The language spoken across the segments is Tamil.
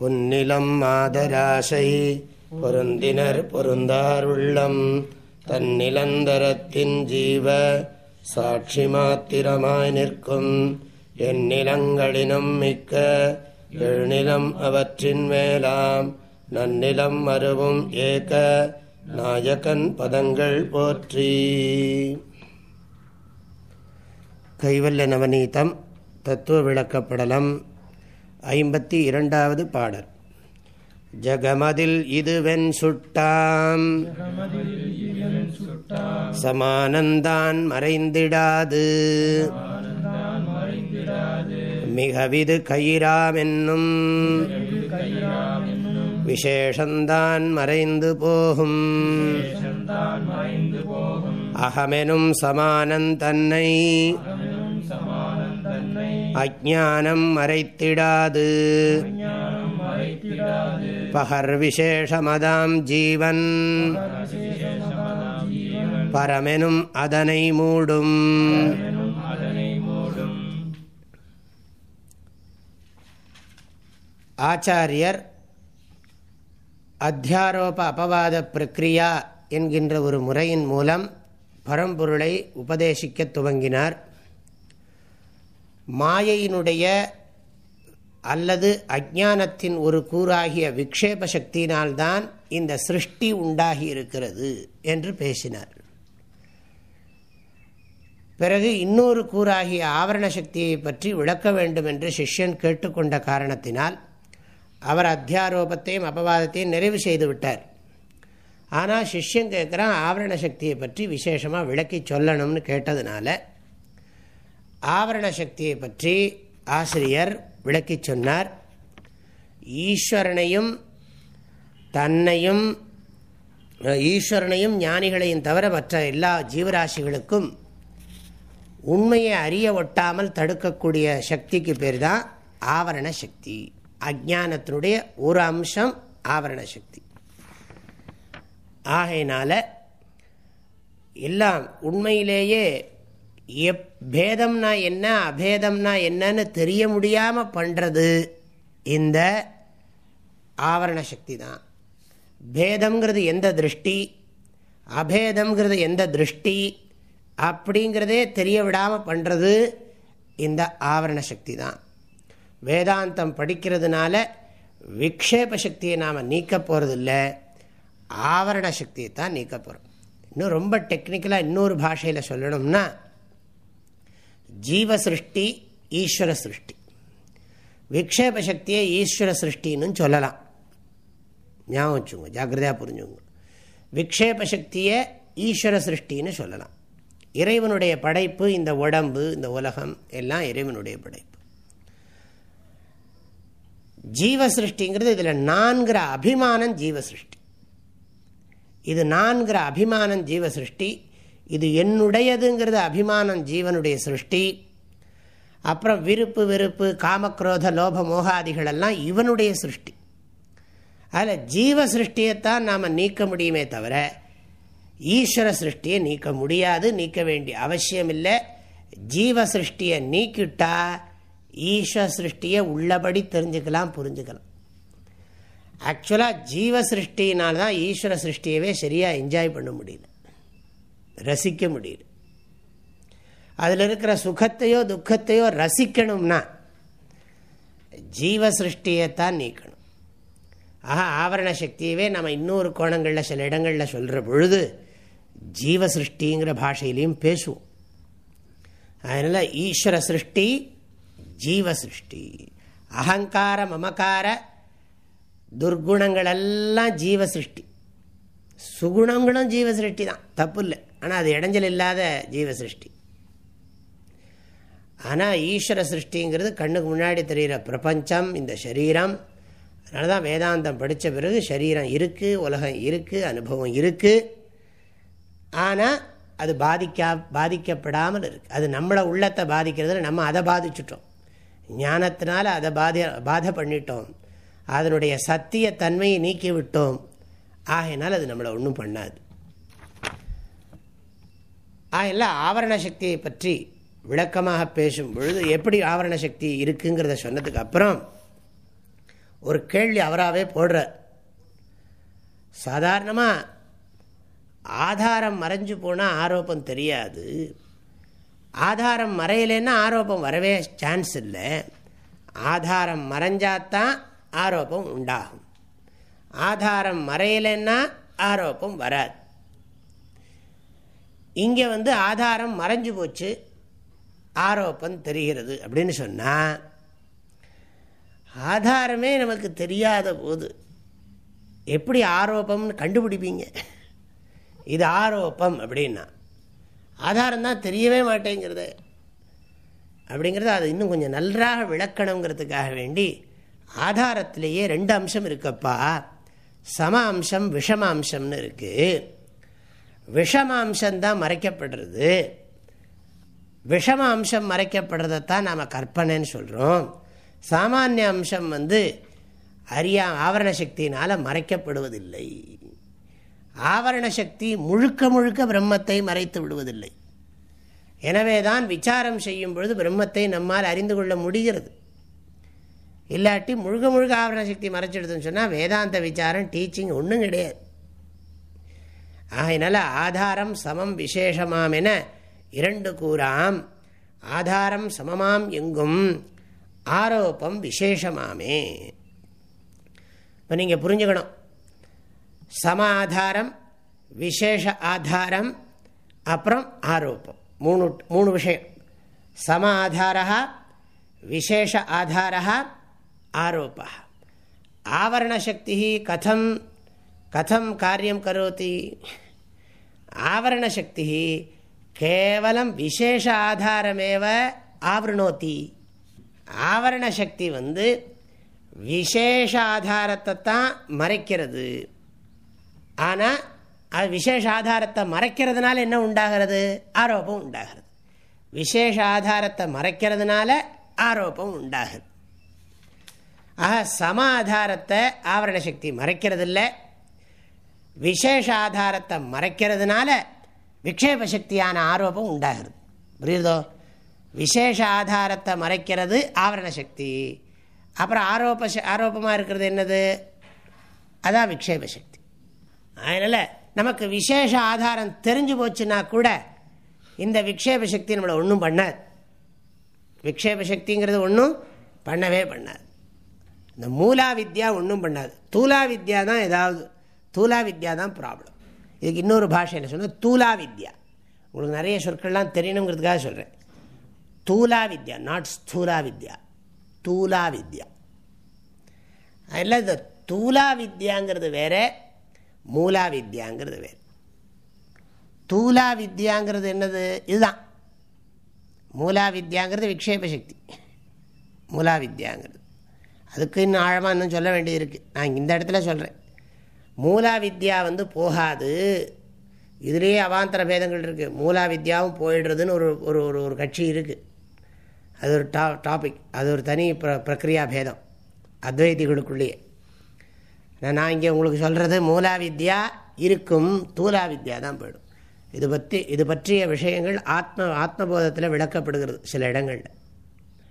பொன்னிலம் மாதராசை பொருந்தினர் பொருந்தாருள்ளம் தன்னிலந்தரத்தின் ஜீவ சாட்சி மாத்திரமாய் நிற்கும். எந்நிலங்களினும் மிக்க எழுநிலம் அவற்றின் மேலாம். நன்னிலம் மறுவும் ஏக நாயகன் பதங்கள் போற்றி. கைவல்ய நவநீதம் தத்துவ விளக்கப்படலம் ஐம்பத்தி இரண்டாவது பாடல். ஜகமதில் இதுவென் சுட்டாம். சமானந்தான் மறைந்திடாது. மிகவிது கயிறாமென்னும். விசேஷந்தான் மறைந்து போகும். அகமெனும் சமானந்தன்னை தன்னை. அஜானம் மறைத்திடாது. பகர் விசேஷமதாம் ஜீவன். பரமெனும் அதனை மூடும். ஆச்சாரியர் அத்தியாரோப அபவாத பிரக்ரியா என்கின்ற ஒரு முறையின் மூலம் பரம்பொருளை உபதேசிக்க துவங்கினார். மாயையினுடைய அல்லது அஜானத்தின் ஒரு கூறாகிய விக்ஷேப சக்தியினால்தான் இந்த சிருஷ்டி உண்டாகி இருக்கிறது என்று பேசினார். பிறகு இன்னொரு கூறாகிய ஆவரண சக்தியை பற்றி விளக்க வேண்டும் என்று சிஷ்யன் கேட்டுக்கொண்ட காரணத்தினால் அவர் அத்தியாரோபத்தையும் அபவாதத்தையும் நிறைவு செய்து விட்டார். ஆனால் சிஷ்யன் கேட்குறான் ஆவரண சக்தியை பற்றி விசேஷமாக விளக்கி சொல்லணும்னு கேட்டதுனால ஆவரண சக்தியை பற்றி ஆசிரியர் விளக்கி சொன்னார். ஈஸ்வரனையும் தன்னையும் ஈஸ்வரனையும் ஞானிகளையும் தவிர மற்ற எல்லா ஜீவராசிகளுக்கும் உண்மையை அறிய ஒட்டாமல் தடுக்கக்கூடிய சக்திக்கு பேர் தான் ஆவரண சக்தி. அஜானத்தினுடைய ஒரு அம்சம் ஆவரண சக்தி. ஆகையினால எல்லாம் உண்மையிலேயே எப் பேதம்னா என்ன அபேதம்னா என்னன்னு தெரிய முடியாமல் பண்ணுறது இந்த ஆவரண சக்தி தான். பேதம்ங்கிறது எந்த திருஷ்டி அபேதம்ங்கிறது எந்த திருஷ்டி அப்படிங்கிறதே தெரிய விடாமல் பண்ணுறது இந்த ஆவரண சக்தி தான். வேதாந்தம் படிக்கிறதுனால விக்ஷேப சக்தியை நாம் நீக்க போகிறதில்ல ஆவரண சக்தியை தான் நீக்க போகிறோம் இன்னும் ரொம்ப டெக்னிக்கலாக இன்னொரு பாஷையில் சொல்லணும்னா ஜீவ சிருஷ்டி ஈஸ்வர சிருஷ்டி விக்ஷேப சக்தியை ஈஸ்வர சிருஷ்டின்னு சொல்லலாம். ஞாபகம் வச்சுங்க ஜாக்கிரதையாக புரிஞ்சுங்க விக்ஷேப சக்தியை ஈஸ்வர சிருஷ்டின்னு சொல்லலாம். இறைவனுடைய படைப்பு இந்த உடம்பு இந்த உலகம் எல்லாம் இறைவனுடைய படைப்பு. ஜீவ சிருஷ்டிங்கிறது இதில் நான்கிற அபிமானம் ஜீவ சிருஷ்டி இது நான்கிற அபிமானம் ஜீவ சிருஷ்டி இது என்னுடையதுங்கிறது அபிமானம் ஜீவனுடைய சிருஷ்டி. அப்புறம் விருப்பு வெறுப்பு காமக்ரோத லோப மோகாதிகளெல்லாம் இவனுடைய சிருஷ்டி. அதில் ஜீவ சிருஷ்டியைத்தான் நாம் நீக்க முடியுமே தவிர ஈஸ்வர சிருஷ்டியை நீக்க முடியாது நீக்க வேண்டிய அவசியம் இல்லை ஜீவ சிருஷ்டியை நீக்கிட்டா ஈஸ்வர சிருஷ்டியை உள்ளபடி தெரிஞ்சுக்கலாம் புரிஞ்சுக்கலாம். ஆக்சுவலாக ஜீவ சிருஷ்டினால்தான் ஈஸ்வர சிருஷ்டியவே சரியாக என்ஜாய் பண்ண முடியல ரசிக்க முடியல அதில் இருக்கிற சுகத்தையோ துக்கத்தையோ ரசிக்கணும்னா ஜீவ சிருஷ்டியைத்தான் நீக்கணும். ஆஹா ஆவரண சக்தியவே நம்ம இன்னொரு கோணங்களில் சில இடங்களில் சொல்கிற பொழுது ஜீவ சிருஷ்டிங்கிற பாஷையிலையும் பேசுவோம். அதனால் ஈஸ்வர சிருஷ்டி ஜீவ சிருஷ்டி அகங்கார மமக்கார துர்குணங்களெல்லாம் ஜீவ சிருஷ்டி சுகுணங்களும் ஜீவ சிருஷ்டி தான் தப்பு இல்லை. ஆனால் அது இடைஞ்சல் இல்லாத ஜீவ சிருஷ்டி ஆனால் ஈஸ்வர சிருஷ்டிங்கிறது கண்ணுக்கு முன்னாடி தெரிகிற பிரபஞ்சம் இந்த சரீரம். அதனால தான் வேதாந்தம் படித்த பிறகு சரீரம் இருக்குது உலகம் இருக்குது அனுபவம் இருக்குது ஆனால் அது பாதிக்கா பாதிக்கப்படாமல் இருக்குது அது நம்மளை உள்ளத்தை பாதிக்கிறதுல நம்ம அதை பாதிச்சுட்டோம். ஞானத்தினால அதை பாதி பாதை பண்ணிட்டோம். அதனுடைய சத்திய தன்மையை நீக்கிவிட்டோம். ஆகையினால் அது நம்மளை ஒன்றும் பண்ணாது. அதில் ஆவரண சக்தியை பற்றி விளக்கமாக பேசும் பொழுது எப்படி ஆவரண சக்தி இருக்குங்கிறத சொன்னதுக்கு அப்புறம் ஒரு கேள்வி அவராகவே போடுறார். சாதாரணமாக ஆதாரம் மறைஞ்சு போனால் ஆரோப்பம் தெரியாது. ஆதாரம் மறையலைன்னா ஆரோப்பம் வரவே சான்ஸ் இல்லை. ஆதாரம் மறைஞ்சாதான் ஆரோப்பம் உண்டாகும். ஆதாரம் மறையலைன்னா ஆரோப்பம் வராது. இங்கே வந்து ஆதாரம் மறைஞ்சு போச்சு. ஆரோப்பம் தெரிகிறது அப்படின்னு சொன்னால் ஆதாரமே நமக்கு தெரியாத போது எப்படி ஆரோப்பம்னு கண்டுபிடிப்பீங்க? இது ஆரோப்பம் அப்படின்னா ஆதாரம் தான் தெரியவே மாட்டேங்கிறது. அப்படிங்கிறது அது இன்னும் கொஞ்சம் நன்றாக விளக்கணுங்கிறதுக்காக வேண்டி ஆதாரத்திலேயே ரெண்டு அம்சம் இருக்கப்பா. சம அம்சம் விஷம அம்சம்னு இருக்குது விஷம அம்சம்தான் மறைக்கப்படுறது. விஷம அம்சம் மறைக்கப்படுறதைத்தான் நாம் கற்பனைன்னு சொல்கிறோம் சாமானிய அம்சம் வந்து அறியா ஆவரண சக்தியினால் மறைக்கப்படுவதில்லை. ஆவரண சக்தி முழுக்க முழுக்க பிரம்மத்தை மறைத்து விடுவதில்லை. எனவே தான் விசாரம் செய்யும் பொழுது பிரம்மத்தை நம்மால் அறிந்து கொள்ள முடிகிறது. இல்லாட்டி முழுக்க முழுக்க ஆவரண சக்தி மறைச்சிடுதுன்னு சொன்னால் வேதாந்த விசாரம் டீச்சிங் ஒன்றும் கிடையாது. ஆகையினால ஆதாரம் சமம் விசேஷமாம் என இரண்டு கூறாம். ஆதாரம் சமமாம் எங்கும் ஆரோப்பம் விசேஷமாமே. இப்போ நீங்கள் புரிஞ்சுக்கணும். சம ஆதாரம் விசேஷ ஆதாரம் அப்புறம் ஆரோப்பம் மூணு மூணு விஷயம். சம ஆதாரா விசேஷ ஆதாரா ஆரோப்பா ஆவரணசக்தி கதம் கதம் காரியம் கரோதி ஆவரணசக்தி கேவலம் விசேஷ ஆதாரமேவ ஆவருணோத்தி ஆவரணசக்தி வந்து விசேஷ ஆதாரத்தை தான் மறைக்கிறது. ஆனால் அது விசேஷ ஆதாரத்தை மறைக்கிறதுனால என்ன உண்டாகிறது? ஆரோப்பம் உண்டாகிறது. விசேஷ ஆதாரத்தை மறைக்கிறதுனால ஆரோப்பம் உண்டாகுது. ஆக சம ஆதாரத்தை ஆவரண சக்தி விசேஷ ஆதாரத்தை மறைக்கிறதுனால விக்ஷேப சக்தியான ஆரோபம் உண்டாகிறது புரியுதோ? விசேஷ ஆதாரத்தை மறைக்கிறது ஆவரண சக்தி. அப்புறம் ஆரோப ஆரோபமாக இருக்கிறது என்னது? அதான் விக்ஷேப சக்தி. அதனால் நமக்கு விசேஷ ஆதாரம் தெரிஞ்சு போச்சுன்னா கூட இந்த விக்ஷேப சக்தி நம்மளை ஒன்றும் பண்ணாது. விக்ஷேப சக்திங்கிறது ஒன்றும் பண்ணவே பண்ணாது. இந்த மூலா வித்யா ஒன்றும் பண்ணாது. தூலா வித்யா தான் ஏதாவது தூலா வித்யா தான் ப்ராப்ளம் இதுக்கு இன்னொரு பாஷை என்ன சொன்னால் தூலா வித்யா உங்களுக்கு நிறைய சொற்கள்லாம் தெரியணுங்கிறதுக்காக சொல்கிறேன் தூலா வித்யா நாட் ஸ்தூலா வித்யா தூலா வித்யா அதில் இந்த தூலா வித்யாங்கிறது வேற மூலா வித்யாங்கிறது வேறு. தூலா வித்யாங்கிறது என்னது? இதுதான். மூலா வித்யாங்கிறது விக்ஷேப சக்தி. மூலா வித்யாங்கிறது அதுக்கு இன்னும் ஆழமாக இன்னும் சொல்ல வேண்டியது இருக்குது நான் இந்த இடத்துல சொல்கிறேன் மூலா வித்யா வந்து போகாது. இதுலேயே அவாந்தர பேதங்கள் இருக்குது மூலா வித்யாவும் போயிடுறதுன்னு ஒரு ஒரு ஒரு ஒரு கட்சி இருக்குது அது ஒரு டா டாபிக். அது ஒரு தனி ப்ர பிரக்ரியா பேதம். அத்வைதிகளுக்குள்ளேயே. நான் இங்கே உங்களுக்கு சொல்கிறது மூலா வித்யா இருக்கும் தூலா வித்யா தான் போயிடும். இது பற்றி இது பற்றிய விஷயங்கள் ஆத்ம ஆத்மபோதத்தில் விளக்கப்படுகிறது சில இடங்களில்.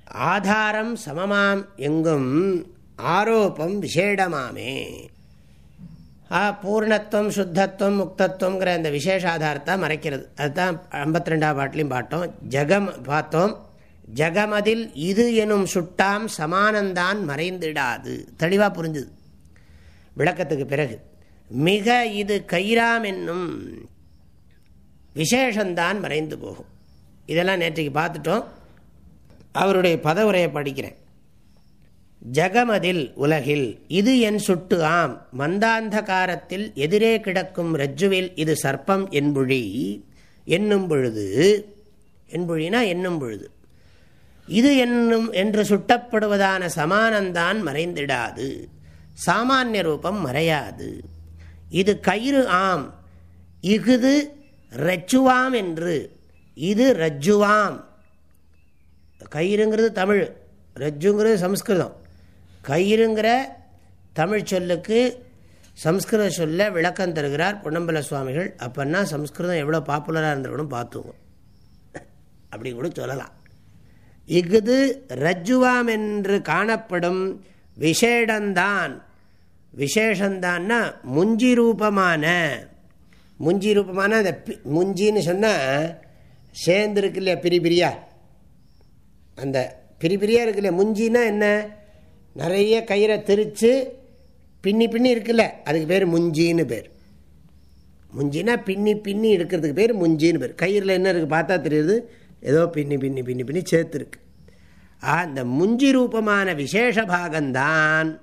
ஆதாரம் சமமாம் எங்கும் ஆரோப்பம் விசேடமாமே ஆ பூர்ணத்துவம் சுத்தத்துவம் முக்தத்துவங்கிற அந்த விசேஷ ஆதாரத்தை மறைக்கிறது அதுதான் ஐம்பத்தி ரெண்டாம் பாட்டிலையும் பாட்டோம் ஜெகம் பார்த்தோம் ஜெகமதில் இது எனும் சுட்டாம் சமானந்தான் மறைந்திடாது தெளிவாக புரிஞ்சுது விளக்கத்துக்கு பிறகு மிக இது கைராம் என்னும் விசேஷந்தான் மறைந்து போகும் இதெல்லாம் நேற்றைக்கு பார்த்துட்டோம் அவருடைய பதவுரையை படிக்கிறேன் ஜகமதில் உலகில் இது என் சுட்டு ஆம். மந்தாந்தகாரத்தில் எதிரே கிடக்கும் ரஜ்ஜுவில் இது சர்ப்பம் என்புழி என்னும் பொழுது என்புழினா என்னும் பொழுது. இது என்னும் என்று சுட்டப்படுவதான சமானந்தான் மறைந்திடாது. சாமானிய ரூபம் மறையாது. இது கயிறு ஆம். இஃது ரஜ்ஜுவாம் என்று. இது ரஜ்ஜுவாம். கயிறுங்கிறது தமிழ். ரஜ்ஜுங்கிறது சம்ஸ்கிருதம். கயிறுங்கிற தமிழ் சொல்லுக்கு சம்ஸ்கிருத சொல்ல விளக்கம் தருகிறார் பொன்னம்பல சுவாமிகள். அப்போன்னா சம்ஸ்கிருதம் எவ்வளோ பாப்புலராக இருந்திருக்கணும் பார்த்துங்க அப்படி கூட சொல்லலாம். இஃது ரஜ்ஜுவாம் என்று காணப்படும் விசேடந்தான் விசேஷந்தான்னா முஞ்சி ரூபமான. முஞ்சி ரூபமான அந்த முஞ்சின்னு சொன்னால் சேர்ந்துருக்கு இல்லையா பிரி பிரியா? அந்த பிரி பிரியா இருக்கு இல்லையா முஞ்சின்னா என்ன? நிறைய கயிறை திரித்து பின்னி பின்னி இருக்குல்ல அதுக்கு பேர் முஞ்சின்னு பேர். முஞ்சினா பின்னி பின்னி எடுக்கிறதுக்கு பேர் முஞ்சின்னு பேர். கயிறில் என்ன இருக்குது பார்த்தா தெரியுது? ஏதோ பின்னி பின்னி பின்னி பின்னி சேர்த்துருக்கு. அந்த முஞ்சி ரூபமான விசேஷ பாகந்தான்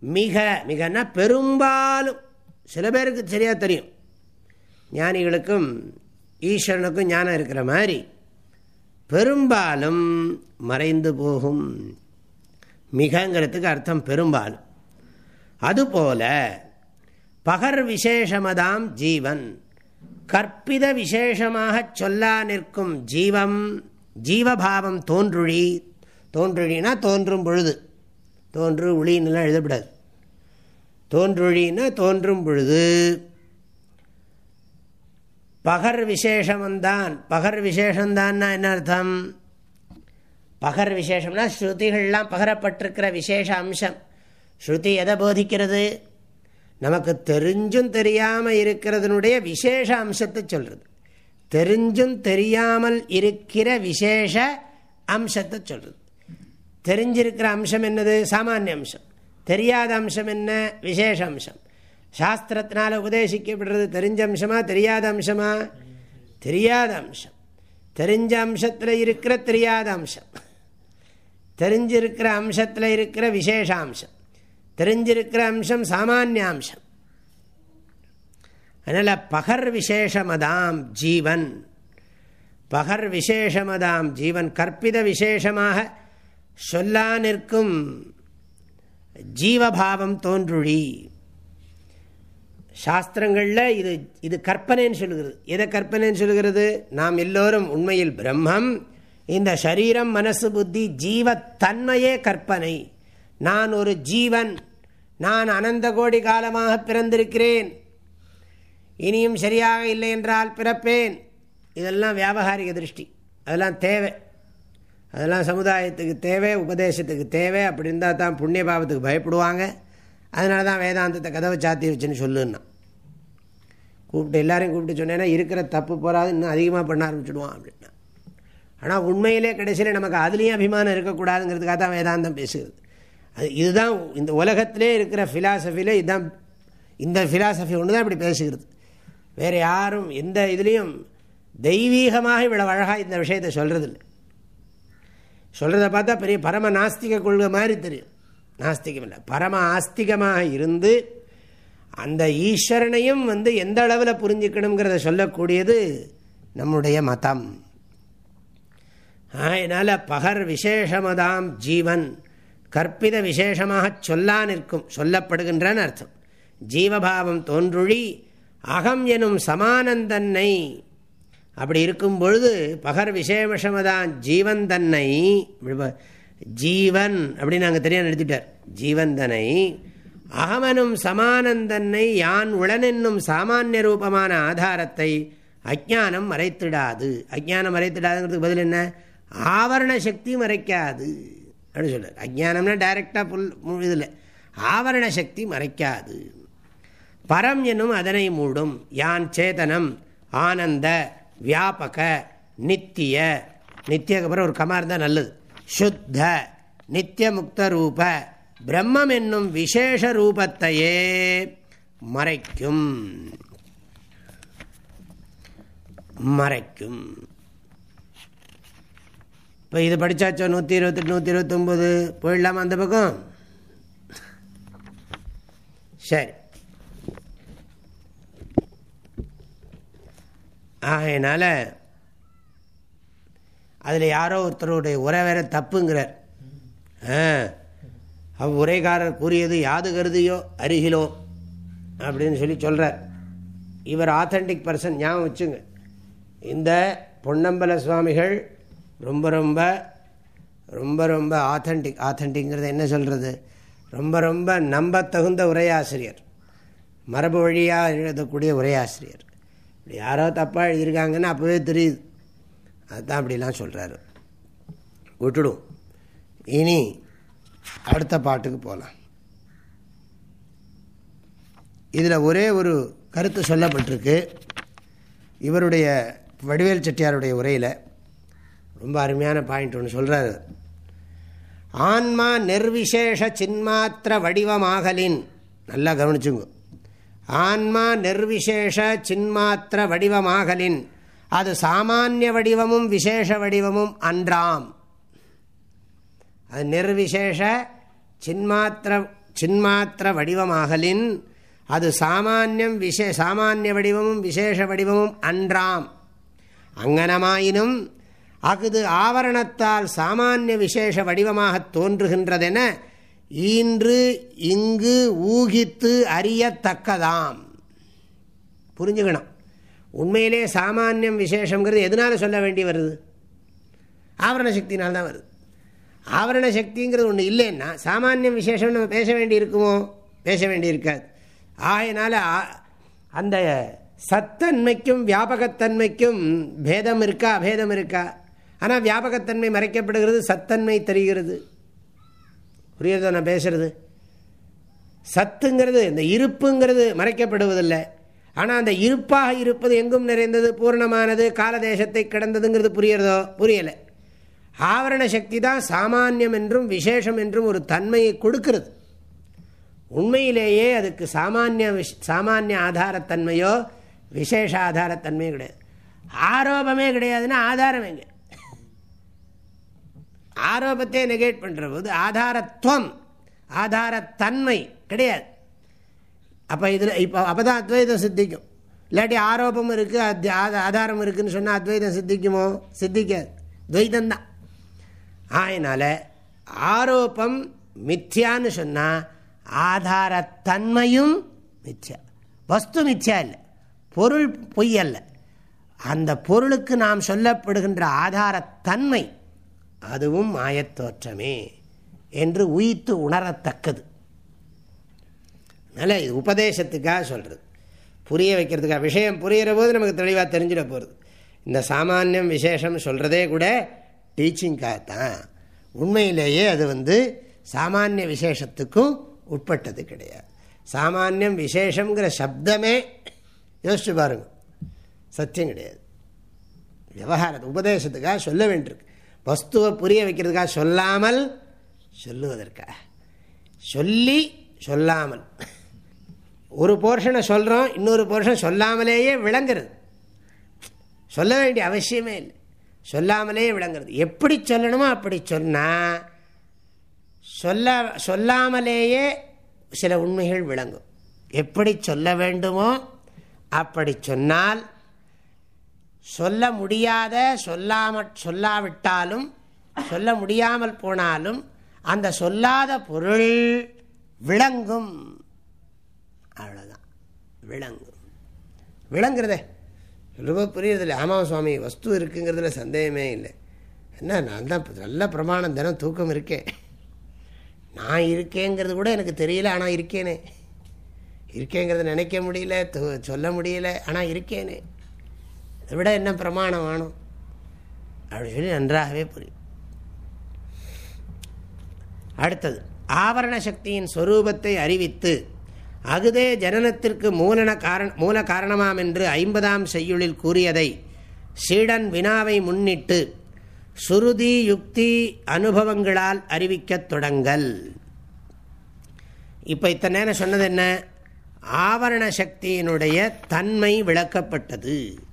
மிக மிகனா பெரும்பாலும் சில பேருக்கு சரியாக தெரியும். ஞானிகளுக்கும் ஈஸ்வரனுக்கும் ஞானம் இருக்கிற மாதிரி பெரும்பாலும் மறைந்து போகும். மிகங்கிறதுக்கு அர்த்தம் பெரும்பாலும். அதுபோல பகர் விசேஷமதாம் ஜீவன். கற்பித விசேஷமாக சொல்லா நிற்கும் ஜீவம் ஜீவபாவம் தோன்றுழி தோன்றுழினா தோன்றும் பொழுது. தோன்று ஒளின்னுலாம் எழுதப்படாது. தோன்றுழின்னா தோன்றும் பொழுது. பகர் விசேஷம்தான் பகர் விசேஷம்தான்னா என்ன அர்த்தம்? பகர் விசேஷம்னா ஸ்ருதிகள்லாம் பகரப்பட்டிருக்கிற விசேஷ அம்சம். ஸ்ருதி எதை போதிக்கிறது? நமக்கு தெரிஞ்சும் தெரியாமல் இருக்கிறதுனுடைய விசேஷ அம்சத்தை சொல்கிறது தெரிஞ்சும் தெரியாமல் இருக்கிற விசேஷ அம்சத்தை சொல்கிறது தெரிஞ்சிருக்கிற அம்சம் என்னது? சாமானிய அம்சம். தெரியாத அம்சம் என்ன? விசேஷ அம்சம். சாஸ்திரத்தினால் உபதேசிக்கப்படுறது தெரிஞ்ச அம்சமா தெரியாத அம்சமா? தெரியாத அம்சம். தெரிஞ்ச அம்சத்தில் இருக்கிற தெரியாத அம்சம். தெரிஞ்சிருக்கிற அம்சத்தில் இருக்கிற விசேஷ அம்சம் தெரிஞ்சிருக்கிற அம்சம் சாமானிய அம்சம் அதனால் பகர் விசேஷமதாம் ஜீவன். பகர் விசேஷமதாம் ஜீவன். கற்பித விசேஷமாக சொல்லா நிற்கும் ஜீவபாவம் தோன்றுழி. சாஸ்திரங்களில் இது இது கற்பனைன்னு சொல்லுகிறது. எதை கற்பனைன்னு சொல்லுகிறது? நாம் எல்லோரும் உண்மையில் பிரம்மம். இந்த சரீரம் மனசு புத்தி ஜீவத்தன்மையே கற்பனை. நான் ஒரு ஜீவன். நான் அனந்த கோடி காலமாக பிறந்திருக்கிறேன். இனியும் சரியாக இல்லை என்றால் பிறப்பேன். இதெல்லாம் வியாபகாரிக திருஷ்டி. அதெல்லாம் தேவை. அதெல்லாம் சமுதாயத்துக்கு தேவை உபதேசத்துக்கு தேவை. அப்படி இருந்தால் தான் புண்ணிய பாவத்துக்கு பயப்படுவாங்க. அதனால தான் வேதாந்தத்தை கதவை சாத்தி வச்சுன்னு சொல்லுன்னா. கூப்பிட்டு எல்லாரையும் கூப்பிட்டு சொன்னேன்னா இருக்கிற தப்பு போகாது இன்னும் அதிகமாக பண்ண ஆரம்பிச்சுடுவான் அப்படின்னா. ஆனால் உண்மையிலே கடைசியில் நமக்கு அதுலேயும் அபிமானம் இருக்கக்கூடாதுங்கிறதுக்காக தான் வேதாந்தம் பேசுகிறது. அது இதுதான் இந்த உலகத்திலே இருக்கிற ஃபிலாசபியில் இதுதான் இந்த ஃபிலாசபி ஒன்று தான் இப்படி பேசுகிறது. வேறு யாரும் எந்த இதுலேயும் தெய்வீகமாக இவ்வளோ அழகாக இந்த விஷயத்தை சொல்கிறதில்ல சொல்கிறத பார்த்தா பெரிய பரம நாஸ்திக கொள்கை மாதிரி தெரியும். நாஸ்திகம் இல்லை பரம ஆஸ்திகமாக இருந்து அந்த ஈஸ்வரனையும் வந்து எந்த அளவில் புரிஞ்சுக்கணுங்கிறத சொல்லக்கூடியது நம்முடைய மதம். அதனால் பகர் விசேஷமதாம் ஜீவன். கற்பித விசேஷமாக சொல்லா நிற்கும் சொல்லப்படுகின்றன அர்த்தம். ஜீவபாவம் தோன்றுழி அகம் எனும் சமானந்தன்னை. அப்படி இருக்கும் பொழுது பகர் விசேஷமதான் ஜீவன் தன்னை ஜீவன் அப்படின்னு நாங்கள் தெரியா நிறுத்திட்டார் ஜீவன் தன்னை அகமனும் சமானந்தன்னை யான் உளனென்னும் சாமானிய ரூபமான ஆதாரத்தை அஜானம் மறைத்திடாது. அஜானம் மறைத்திடாதுங்கிறதுக்கு பதில் என்ன? ஆவரண சக்தி மறைக்காது. அப்படின்னு சொல்றார். அஜானம்னா டைரக்டாக புல் இதில். ஆவரண சக்தி மறைக்காது. பரம் என்னும் அதனை மூடும். யான் சேதனம் ஆனந்த வியாபக நித்திய. நித்தியக்கு அப்புறம் ஒரு கமா இருந்தால் நல்லது. சுத்த நித்திய முக்த ரூப பிரம்மம் என்னும் விசேஷ ரூபத்தையே மறைக்கும். மறைக்கும். இப்போ இது படித்தாச்சோ நூற்றி இருபத்தெட்டு நூற்றி இருபத்தொம்போது போயிடலாமா அந்த பக்கம்? சரி. ஆகையினால அதில் யாரோ ஒருத்தருடைய உரை வேற தப்புங்கிறார். அவ் உரைக்காரர் கூறியது யாது கருதியோ? அருகிலோ. அப்படின்னு சொல்லி சொல்கிறார் இவர் ஆத்தன்டிக் பர்சன் ஞாபகம் வச்சுங்க. இந்த பொன்னம்பல சுவாமிகள் ரொம்ப ரொம்ப ரொம்ப ரொம்ப ஆத்தன்டிக் ஆத்தன்டிக்ங்கிறது என்ன சொல்கிறது ரொம்ப ரொம்ப நம்ப தகுந்த உரையாசிரியர். மரபு வழியாக எழுதக்கூடிய உரையாசிரியர். இப்படி யாரோ தப்பாக எழுதியிருக்காங்கன்னு அப்போவே தெரியுது. அதுதான் அப்படிலாம் சொல்கிறாரு விட்டுடும் இனி அடுத்த பாட்டுக்கு போகலாம் இதில் ஒரே ஒரு கருத்து சொல்லப்பட்டிருக்கு. இவருடைய வடிவேல் செட்டியாருடைய உரையில் ரொம்ப அருமையான பாயிண்ட் ஒன்று சொல்கிறார் ஆன்மா நெர்விசேஷ சின்மாத்திர வடிவமாகலின். நல்லா கவனிச்சுங்க. ஆன்மா நெர்விசேஷ சின்மாத்திர வடிவமாகலின். அது சாமானிய வடிவமும் விசேஷ வடிவமும் அன்றாம். அது நிர்விசேஷ சின்மாத்திர சின்மாத்திர வடிவமாகலின். அது சாமானியம் விஷே சாமானிய வடிவமும் விசேஷ வடிவமும் அன்றாம். அங்கனமாயினும் அஃது ஆவரணத்தால் சாமானிய விசேஷ வடிவமாக தோன்றுகின்றதென ஈன்று இங்கு ஊகித்து அறியத்தக்கதாம். புரிஞ்சுக்கணும். உண்மையிலே சாமானியம் விசேஷங்கிறது எதனால சொல்ல வேண்டி வருது? ஆவரண சக்தினால்தான் வருது. ஆவரண சக்திங்கிறது ஒன்று இல்லைன்னா சாமானியம் விசேஷம் நம்ம பேச வேண்டி இருக்குமோ? பேச வேண்டி இருக்காது. ஆயினால் அந்த சத்தன்மைக்கும் வியாபகத்தன்மைக்கும் பேதம் இருக்கா? அபேதம் இருக்கா? ஆனால் வியாபகத்தன்மை மறைக்கப்படுகிறது சத்தன்மை தெரிகிறது. புரியுறதோ நான் பேசுறது? சத்துங்கிறது இந்த இருப்புங்கிறது மறைக்கப்படுவதில்லை. ஆனால் அந்த இருப்பாக இருப்பது எங்கும் நிறைந்தது பூர்ணமானது காலதேசத்தை கிடந்ததுங்கிறது புரியறதோ? புரியலை. ஆவரண சக்தி தான் சாமானியம் என்றும் விசேஷம் என்றும் ஒரு தன்மையை கொடுக்கிறது. உண்மையிலேயே அதுக்கு சாமானிய விஷ் சாமானிய ஆதாரத்தன்மையோ விசேஷ ஆதாரத்தன்மையோ கிடையாது. ஆரோபமே கிடையாதுன்னா ஆதாரம் எங்கே? ஆரோபத்தை நெகேட் பண்ணுற போது ஆதாரத்துவம் ஆதாரத்தன்மை கிடையாது. அப்போ இதில் இப்போ அப்போ தான் அத்வைதம் சித்திக்கும். இல்லாட்டி ஆரோபம் இருக்குது ஆதாரம் இருக்குதுன்னு சொன்னால் அத்வைதம் சித்திக்குமோ? சித்திக்காது. துவைதந்தான் ஆயினால் ஆரோப்பம் மித்யான்னு சொன்னால் ஆதாரத்தன்மையும் மித்யா. வஸ்து மித்யா இல்லை. பொருள் பொய் அல்ல. அந்த பொருளுக்கு நாம் சொல்லப்படுகின்ற ஆதாரத்தன்மை அதுவும் மாயத்தோற்றமே என்று உயித்து உணரத்தக்கது. அதனால் இது உபதேசத்துக்காக சொல்கிறது புரிய வைக்கிறதுக்காக விஷயம் புரிகிற போது நமக்கு தெளிவாக தெரிஞ்சிட போகிறது இந்த சாமானியம் விசேஷம் சொல்கிறதே கூட டீச்சிங்காகத்தான் உண்மையிலேயே அது வந்து சாமானிய விசேஷத்துக்கும் உட்பட்டது கிடையாது. சாமானியம் விசேஷங்கிற சப்தமே யோசிச்சு பாருங்க. சத்தியம் கிடையாது. விவகாரத்தை உபதேசத்துக்காக சொல்ல வேண்டியிருக்கு. வஸ்துவை புரிய வைக்கிறதுக்காக சொல்லாமல் சொல்லுவதற்காக சொல்லி சொல்லாமல். ஒரு போர்ஷனை சொல்கிறோம் இன்னொரு போர்ஷன் சொல்லாமலேயே விளங்குறது. சொல்ல வேண்டிய அவசியமே இல்லை. சொல்லாமலேயே விளங்குறது. எப்படி சொல்லணுமோ அப்படி சொன்னால் சொல்ல சொல்லாமலேயே சில உண்மைகள் விளங்கும். எப்படி சொல்ல வேண்டுமோ அப்படி சொன்னால் சொல்ல முடியாத சொல்லாம சொல்லாவிட்டாலும் சொல்ல முடியாமல் போனாலும் அந்த சொல்லாத பொருள் விளங்கும். அவ்வளோதான் விளங்கும். விளங்குறதே. ரொம்ப புரியுறதில்ல. ஆமாம் சுவாமி வஸ்து இருக்குங்கிறதுல சந்தேகமே இல்லை. என்ன நான் தான் நல்ல பிரமாணம் தினம் தூக்கம் இருக்கேன் நான் இருக்கேங்கிறது கூட எனக்கு தெரியல ஆனால் இருக்கேனே. இருக்கேங்கிறத நினைக்க முடியல சொல்ல முடியல ஆனால் இருக்கேனே. அதை விட என்ன பிரமாணம் வேணும்? அப்படின்னு சொல்லி நன்றாகவே புரியும். அடுத்தது ஆவரண சக்தியின் ஸ்வரூபத்தை அறிவித்து அகுதே ஜனனத்திற்கு மூலன காரண மூல காரணமாம் என்று ஐம்பதாம் செய்யுளில் கூறியதை சீடன் வினாவை முன்னிட்டு சுருதி யுக்தி அனுபவங்களால் அறிவிக்கத் தொடங்கல். இப்போ இத்தனை நேரம் சொன்னது என்ன? ஆவரண சக்தியினுடைய தன்மை விளக்கப்பட்டது.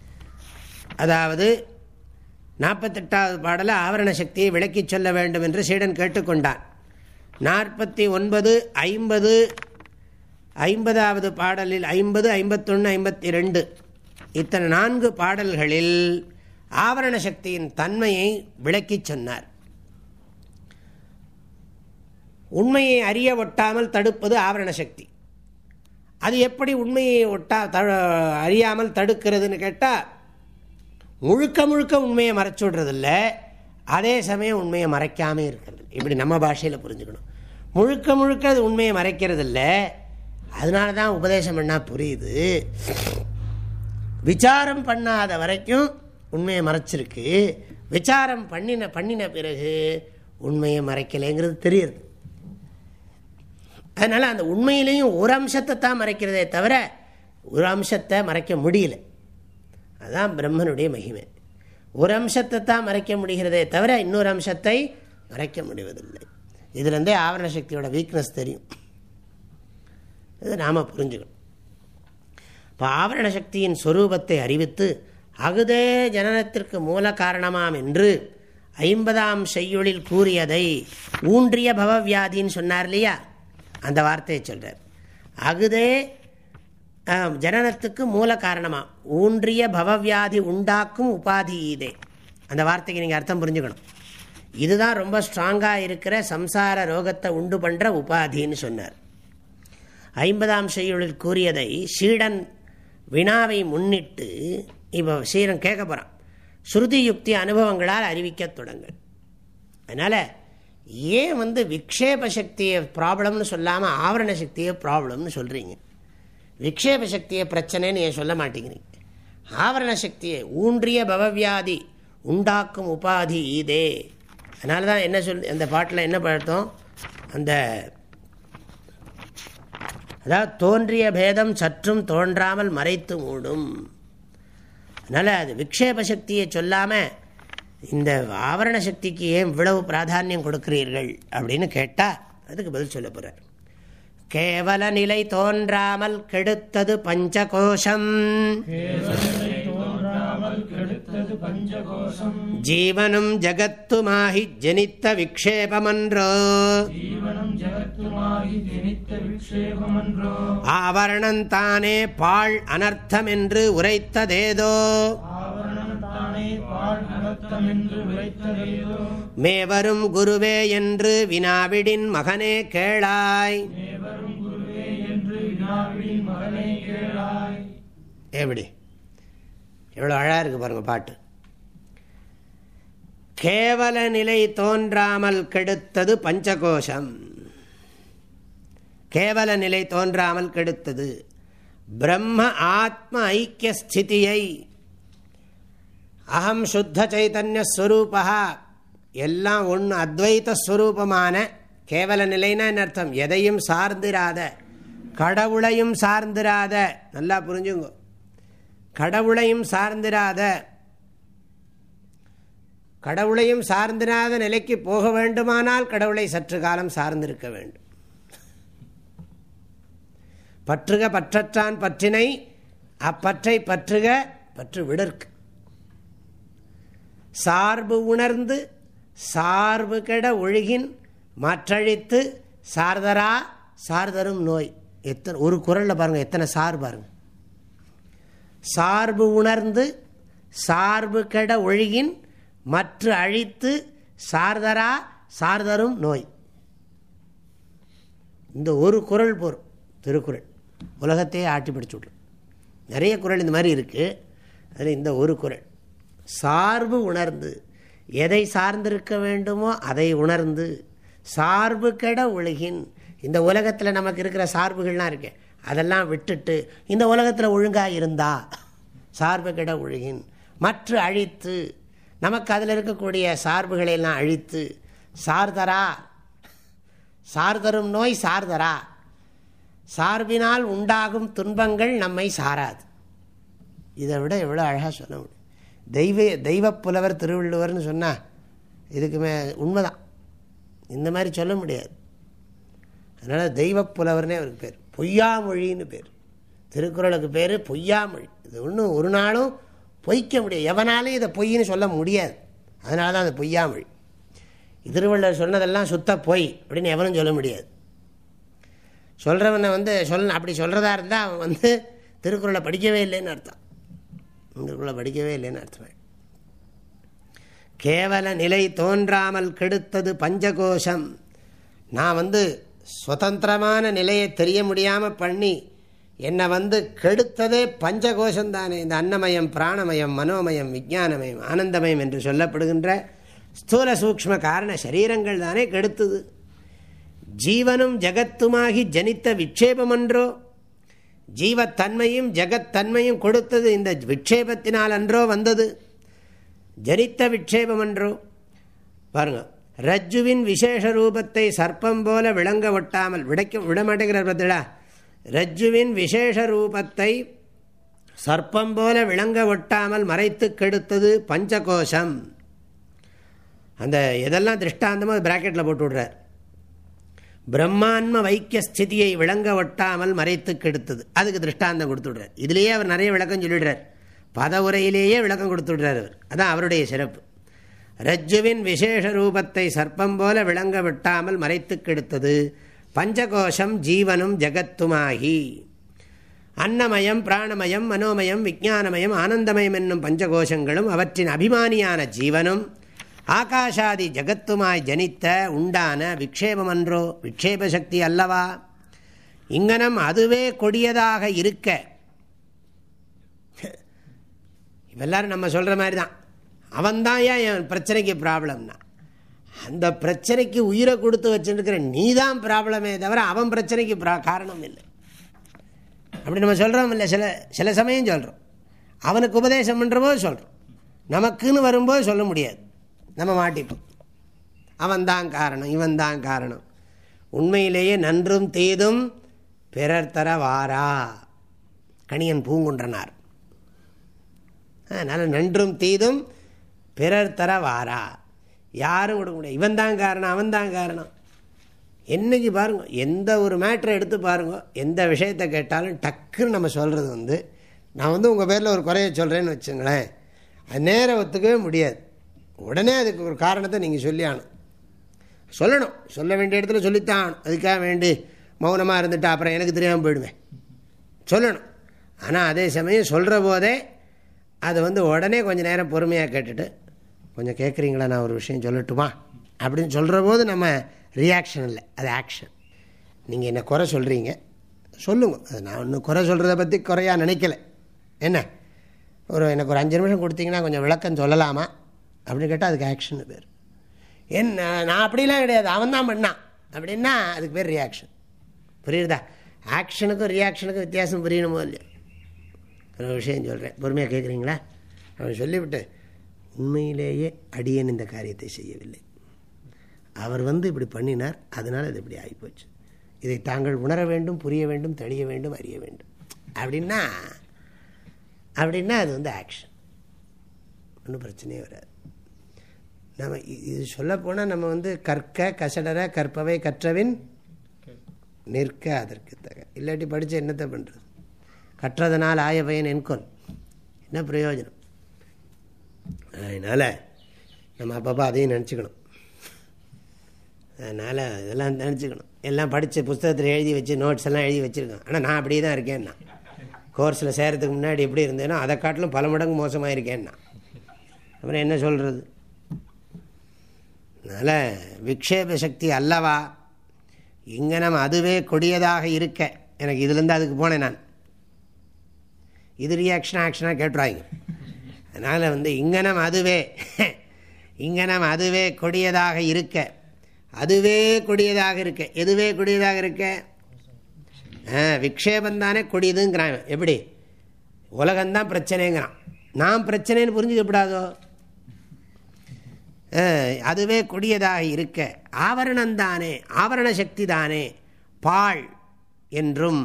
அதாவது நாற்பத்தெட்டாவது பாடல ஆவரண சக்தியை விளக்கி சொல்ல வேண்டும் என்று சீடன் கேட்டுக்கொண்டான். நாற்பத்தி ஒன்பது ஐம்பது ஐம்பதாவது பாடலில் ஐம்பது ஐம்பத்தொன்று ஐம்பத்தி ரெண்டு இத்தனை நான்கு பாடல்களில் ஆவரண சக்தியின் தன்மையை விளக்கிச் சொன்னார். உண்மையை அறிய ஒட்டாமல் தடுப்பது ஆவரண சக்தி. அது எப்படி உண்மையை ஒட்டா த அறியாமல் தடுக்கிறதுன்னு கேட்டால் முழுக்க முழுக்க உண்மையை மறைச்சுடுறதில்ல அதே சமயம் உண்மையை மறைக்காமே இருக்கிறது இப்படி நம்ம பாஷையில் புரிஞ்சுக்கணும். முழுக்க முழுக்க அது உண்மையை மறைக்கிறது இல்லை அதனால தான் உபதேசம் பண்ணால் புரியுது. விசாரம் பண்ணாத வரைக்கும் உண்மையை மறைச்சிருக்கு. விசாரம் பண்ணின பண்ணின பிறகு உண்மையை மறைக்கலைங்கிறது தெரியுது. அதனால் அந்த உண்மையிலையும் ஒரு அம்சத்தை தான் மறைக்கிறதே தவிர ஒரு அம்சத்தை மறைக்க முடியல. அதுதான் பிரம்மனுடைய மகிமை. ஒரு அம்சத்தை தான் மறைக்க முடிகிறதே தவிர இன்னொரு அம்சத்தை மறைக்க முடிவதில்லை. இதுலேருந்தே ஆவரண சக்தியோட வீக்னஸ் தெரியும். இது நாம் புரிஞ்சுக்கணும். இப்போ ஆவரண சக்தியின் ஸ்வரூபத்தை அறிவித்து அகுதே ஜனனத்திற்கு மூல காரணமாம் என்று ஐம்பதாம் செய்யுளில் கூறியதை ஊன்றிய பவவியாதின்னு சொன்னார் இல்லையா? அந்த வார்த்தையை சொல்கிறார் அகுதே ஜனனத்துக்கு மூல காரணமாக ஊன்றிய பவவியாதி உண்டாக்கும் உபாதி இதே. அந்த வார்த்தைக்கு நீங்கள் அர்த்தம் புரிஞ்சுக்கணும். இதுதான் ரொம்ப ஸ்ட்ராங்காக இருக்கிற சம்சார ரோகத்தை உண்டு பண்ணுற உபாதின்னு சொன்னார். ஐம்பதாம் செய்யுளில் கூறியதை சீடன் வினாவை முன்னிட்டு இப்போ சீரன் கேட்க போகிறான் ஸ்ருதி யுக்தி அனுபவங்களால் அறிவிக்க தொடங்க அதனால் ஏன் வந்து விக்ஷேப சக்தியை ப்ராப்ளம்னு சொல்லாமல் ஆவரண சக்தியை ப்ராப்ளம்னு சொல்கிறீங்க விக்ஷேப சக்தியை பிரச்சனைன்னு ஏன் சொல்ல மாட்டேங்கிறீங்க? ஆவரண சக்தியை ஊன்றிய பவவியாதி உண்டாக்கும் உபாதி இதே. அதனால தான் என்ன சொல் அந்த பாட்டில் என்ன பார்த்தோம் அந்த அதாவது தோன்றிய பேதம் சற்றும் தோன்றாமல் மறைத்து மூடும். அதனால் அது விக்ஷேப சக்தியை சொல்லாமல் இந்த ஆவரண சக்திக்கு ஏன் இவ்வளவு பிராதானியம் கொடுக்கிறீர்கள் அப்படின்னு கேட்டால் அதுக்கு பதில் சொல்ல போகிறார் கேவல நிலை தோன்றாமல் கெடுத்தது பஞ்சகோஷம். ஜீவனும் ஜகத்துமாகி ஜனித்த விக்ஷேபமன்றோ. ஆவரணந்தானே பாழ் அனர்த்தம் என்று உரைத்ததேதோ. மேவரும் குருவே என்று வினாவிடின் மகனே கேளாய். எப்படி? எவ்வளோ அழகாக இருக்கு பாருங்க பாட்டு. கேவல நிலை தோன்றாமல் கெடுத்தது பஞ்சகோஷம். கேவல நிலை தோன்றாமல் கெடுத்தது பிரம்ம ஆத்ம ஐக்கிய ஸ்திதியை. அகம் சுத்த சைத்தன்யஸ்வரூபா எல்லாம் ஒன்று அத்வைத்த ஸ்வரூபமான கேவல நிலைன்னா அர்த்தம்? எதையும் சார்ந்திராத கடவுளையும் சார்ந்திராத நல்லா புரிஞ்சுங்க. கடவுளையும் சார்ந்திராத கடவுளையும் சார்ந்திராத நிலைக்கு போக வேண்டுமானால் கடவுளை சற்று காலம் சார்ந்திருக்க வேண்டும். பற்றுக பற்றற்றான் பற்றினை அப்பற்றை பற்றுக பற்று விடற்கு. சார்பு உணர்ந்து சார்பு கெட ஒழுகின் மற்றழித்து சார்தரா சார்தரும் நோய். எத்தனை ஒரு குரலில் பாருங்கள் எத்தனை சார் பாருங்கள் சார்பு உணர்ந்து சார்பு கெட ஒழுகின் மற்ற அழித்து சார்தரா சார்தரும் நோய். இந்த ஒரு குரல் போரும் திருக்குறள். உலகத்தையே ஆட்டி பிடிச்சி விடலாம் நிறைய குரல் இந்த மாதிரி இருக்குது அதில் இந்த ஒரு குரல். சார்பு உணர்ந்து எதை சார்ந்திருக்க வேண்டுமோ அதை உணர்ந்து சார்பு கெட ஒழுகின் இந்த உலகத்தில் நமக்கு இருக்கிற சார்புகள்லாம் இருக்கு. அதெல்லாம் விட்டுட்டு இந்த உலகத்தில் ஒழுங்காக இருந்தா சார்பு கிட ஒழுகின். மற்ற அழித்து நமக்கு அதில் இருக்கக்கூடிய சார்புகளை எல்லாம் அழித்து சார்தரா சார்தரும் நோய் சார்தரா சார்பினால் உண்டாகும் துன்பங்கள் நம்மை சாராது. இதை விட எவ்வளோ அழகாக சொல்ல முடியும். தெய்வ தெய்வ புலவர் திருவள்ளுவர்னு சொன்னால் இதுக்கு மே உண்மைதான். இந்த மாதிரி சொல்ல முடியாது. அதனால் தெய்வ புலவர்னே அவருக்கு பேர். பொய்யாமொழின்னு பேர். திருக்குறளுக்கு பேர் பொய்யாமொழி. இது ஒன்றும் ஒரு நாளும் பொய்க்க முடியாது. எவனாலும் இதை பொய்ன்னு சொல்ல முடியாது. அதனால தான் அது பொய்யாமொழி. திருவள்ளுவர் சொன்னதெல்லாம் சுத்த பொய் அப்படின்னு எவனும் சொல்ல முடியாது. சொல்கிறவனை வந்து சொல் அப்படி சொல்கிறதா இருந்தால் அவன் வந்து திருக்குறளை படிக்கவே இல்லைன்னு அர்த்தம். திருக்குறளை படிக்கவே இல்லைன்னு அர்த்தம். கேவல நிலை தோன்றாமல் கெடுத்தது பஞ்சகோஷம். நான் வந்து சுதந்திரமான நிலையை தெரிய முடியாமல் பண்ணி என்னை வந்து கெடுத்ததே பஞ்சகோஷம் தானே இந்த அன்னமயம் பிராணமயம் மனோமயம் விஜானமயம் ஆனந்தமயம் என்று சொல்லப்படுகின்ற ஸ்தூல சூக்ம காரண சரீரங்கள் தானே கெடுத்தது. ஜீவனும் ஜகத்துமாகி ஜனித்த விட்சேபமன்றோ ஜீவத்தன்மையும் ஜகத்தன்மையும் கொடுத்தது இந்த விட்சேபத்தினால் அன்றோ வந்தது. ஜனித்த விட்சேபமன்றோ. பாருங்கள் ரஜ்ஜுவின் விசேஷ ரூபத்தை சர்ப்பம் போல விளங்க ஒட்டாமல் விடைக்க விட மாட்டேங்கிறார் பார்த்தீங்களா ரஜ்ஜுவின் விசேஷ ரூபத்தை சர்ப்பம் போல விளங்க ஒட்டாமல் மறைத்து கெடுத்தது பஞ்சகோஷம். அந்த எதெல்லாம் திருஷ்டாந்தமாக பிராக்கெட்டில் போட்டு விடுறார் பிரம்மாண்ம வைக்கிய ஸ்திதியை விளங்க ஒட்டாமல் மறைத்து கெடுத்தது. அதுக்கு திருஷ்டாந்தம் கொடுத்துடுறார் இதுலேயே அவர் நிறைய விளக்கம் சொல்லிடுறார் பதவுரையிலேயே விளக்கம் கொடுத்துடுறார் அவர். அதான் அவருடைய சிறப்பு. ரஜ்ஜுவின் விசேஷ ரூபத்தை சர்ப்பம் போல விளங்க விட்டாமல் மறைத்து கெடுத்தது பஞ்சகோஷம் ஜீவனும் ஜகத்துமாகி. அன்னமயம் பிராணமயம் மனோமயம் விஜானமயம் ஆனந்தமயம் என்னும் பஞ்சகோஷங்களும் அவற்றின் அபிமானியான ஜீவனும் ஆகாஷாதி ஜகத்துமாய் ஜனித்த உண்டான விக்ஷேபமன்றோ விக்ஷேப சக்தி அல்லவா? இங்கனம் அதுவே கொடியதாக இருக்க. இவெல்லாரும் நம்ம சொல்கிற மாதிரி தான் அவன்தான் ஏன் என் பிரச்சனைக்கு ப்ராப்ளம்னா. அந்த பிரச்சனைக்கு உயிரை கொடுத்து வச்சுருக்கிற நீ தான் ப்ராப்ளமே தவிர அவன் பிரச்சனைக்கு காரணம் இல்லை. அப்படி நம்ம சொல்கிறோம் இல்லை சில சில சமயம் சொல்கிறோம் அவனுக்கு உபதேசம் பண்ணுறபோது சொல்கிறோம் நமக்குன்னு வரும்போது சொல்ல முடியாது. நம்ம மாட்டிப்போம். அவன்தான் காரணம் இவன் தான் காரணம். உண்மையிலேயே நன்றும் தீதும் பிறர் தர வாரா கணியன் பூங்குன்றனார். அதனால் நன்றும் தீதும் பிறர் தர வாரா யாரும் கொடுக்க முடியாது இவன் தான் காரணம் அவன் தான் காரணம். என்னைக்கு பாருங்க எந்த ஒரு மேட்ரை எடுத்து பாருங்கள் எந்த விஷயத்தை கேட்டாலும் டக்குன்னு நம்ம சொல்கிறது வந்து நான் வந்து உங்கள் பேரில் ஒரு குறைய சொல்கிறேன்னு வச்சுங்களேன். அது நேரம் ஒத்துக்கவே முடியாது. உடனே அதுக்கு ஒரு காரணத்தை நீங்கள் சொல்லி ஆகணும். சொல்லணும். சொல்ல வேண்டிய இடத்துல சொல்லித்தான் ஆகணும். அதுக்காக வேண்டி மௌனமாக இருந்துட்டு அப்புறம் எனக்கு தெரியாமல் போயிடுவேன் சொல்லணும். ஆனால் அதே சமயம் சொல்கிற போதே அதை வந்து உடனே கொஞ்சம் நேரம் பொறுமையாக கேட்டுட்டு கொஞ்சம் கேட்குறீங்களா நான் ஒரு விஷயம் சொல்லட்டுமா? அப்படின்னு சொல்கிற போது நம்ம ரியாக்ஷன் இல்லை. அது ஆக்ஷன் நீங்கள் என்ன குறை சொல்கிறீங்க சொல்லுங்க. அது நான் ஒன்றும் குறை சொல்கிறத பற்றி குறையாக நினைக்கல. என்ன? ஒரு எனக்கு ஒரு அஞ்சு நிமிஷம் கொடுத்தீங்கன்னா கொஞ்சம் விளக்கம் சொல்லலாமா? அப்படின்னு கேட்டால் அதுக்கு ஆக்ஷன் பேர். என்ன நான் அப்படிலாம் கிடையாது. அவன் தான் பண்ணான். அப்படின்னா அதுக்கு பேர் ரியாக்ஷன் புரியுறதா ஆக்ஷனுக்கும் ரியாக்ஷனுக்கும் வித்தியாசம் புரியணுமோ இல்லையா? ஒரு விஷயம் சொல்கிறேன் பொறுமையாக கேட்குறீங்களா அவன் சொல்லிவிட்டு உண்மையிலேயே அடியன் இந்த காரியத்தை செய்யவில்லை. அவர் வந்து இப்படி பண்ணினார் அதனால் அது இப்படி ஆகிப்போச்சு இதை தாங்கள் உணர வேண்டும் புரிய வேண்டும் தெளிய வேண்டும் அறிய வேண்டும். அப்படின்னா அப்படின்னா அது வந்து ஆக்ஷன் ஒன்றும் பிரச்சனையே வராது. நம்ம இது சொல்லப்போனால் நம்ம வந்து கற்க கசடர கற்பவை கற்றவின் நிற்க அதற்கு தக. இல்லாட்டி படித்து என்னத்தை பண்ணுறது கற்றதனால் ஆய பயன் என்கொல். என்ன பிரயோஜனம்? அதனால் நம்ம அப்பப்போ அதையும் நினச்சிக்கணும். அதனால் இதெல்லாம் நினச்சிக்கணும். எல்லாம் படித்து புஸ்தகத்தில் எழுதி வச்சு நோட்ஸ் எல்லாம் எழுதி வச்சுருக்கேன். ஆனால் நான் அப்படியே தான் இருக்கேன் நான் கோர்ஸில் சேரத்துக்கு முன்னாடி எப்படி இருந்தேனோ அதை காட்டிலும் பல மடங்கு மோசமாக இருக்கேன்னா அப்புறம் என்ன சொல்கிறது அதனால் விக்ஷேப சக்தி அல்லவா? இங்கனம் அதுவே கொடியதாக இருக்க. எனக்கு இதுலேருந்து அதுக்கு போனேன் நான். இது ரியாக்ஷன் ஆக்ஷனாக கேட்டுறாங்க. அதனால் வந்து இங்கனம் அதுவே இங்கனம் அதுவே கொடியதாக இருக்க. அதுவே கொடியதாக இருக்க. எதுவே கொடியதாக இருக்க? விக்ஷேபம் தானே கொடியதுங்கிறான் எப்படி? உலகம்தான் பிரச்சனைங்கிறான். நான் பிரச்சனைன்னு புரிஞ்சுக்கப்படாதோ அதுவே கொடியதாக இருக்க. ஆவரணந்தானே ஆவரண சக்தி தானே. பால் என்றும்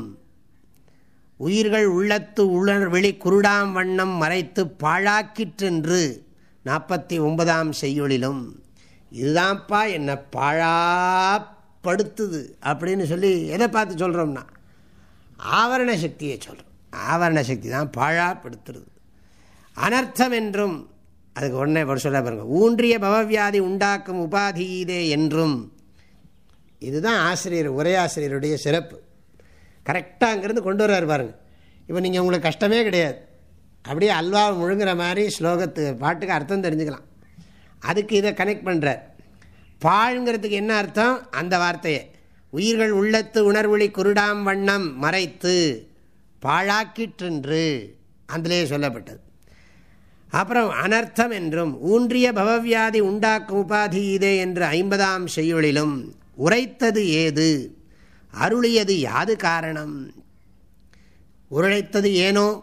உயிர்கள் உள்ளத்து உள்ளர் வெளி குருடாம் வண்ணம் மறைத்து பாழாக்கிற்றென்று நாற்பத்தி ஒன்பதாம் செய்யொழிலும் இதுதான்ப்பா என்னை பாழாப்படுத்துது அப்படின்னு சொல்லி எதை பார்த்து சொல்கிறோம்னா ஆவரண சக்தியை சொல்கிறோம் ஆவரண சக்தி தான் பாழாப்படுத்துறது. அனர்த்தம் என்றும் அதுக்கு உடனே ஒரு சொல்ல பாருங்க ஊன்றிய பவவியாதி உண்டாக்கும் உபாதீதே என்றும் இதுதான் ஆசிரியர் உரையாசிரியருடைய சிறப்பு. கரெக்டாக அங்கேருந்து கொண்டு வர்றாரு பாருங்க. இப்போ நீங்கள் உங்களுக்கு கஷ்டமே கிடையாது. அப்படியே அல்வா முழுங்குற மாதிரி ஸ்லோகத்து பாட்டுக்கு அர்த்தம் தெரிஞ்சுக்கலாம். அதுக்கு இதை கனெக்ட் பண்ணுறார் பாழ்ங்கிறதுக்கு என்ன அர்த்தம்? அந்த வார்த்தையை. உயிர்கள் உள்ளத்து உணர்வொளி குருடாம் வண்ணம் மறைத்து பாழாக்கிற்றென்று. அதிலே சொல்லப்பட்டது. அப்புறம் அனர்த்தம் என்றும் ஊன்றிய பவவியாதி உண்டாக்கும் உபாதி இதே என்று ஐம்பதாம் செய்யுளிலும் உரைத்தது ஏது? அருளியது யாது காரணம்? உரைத்தது ஏனோ?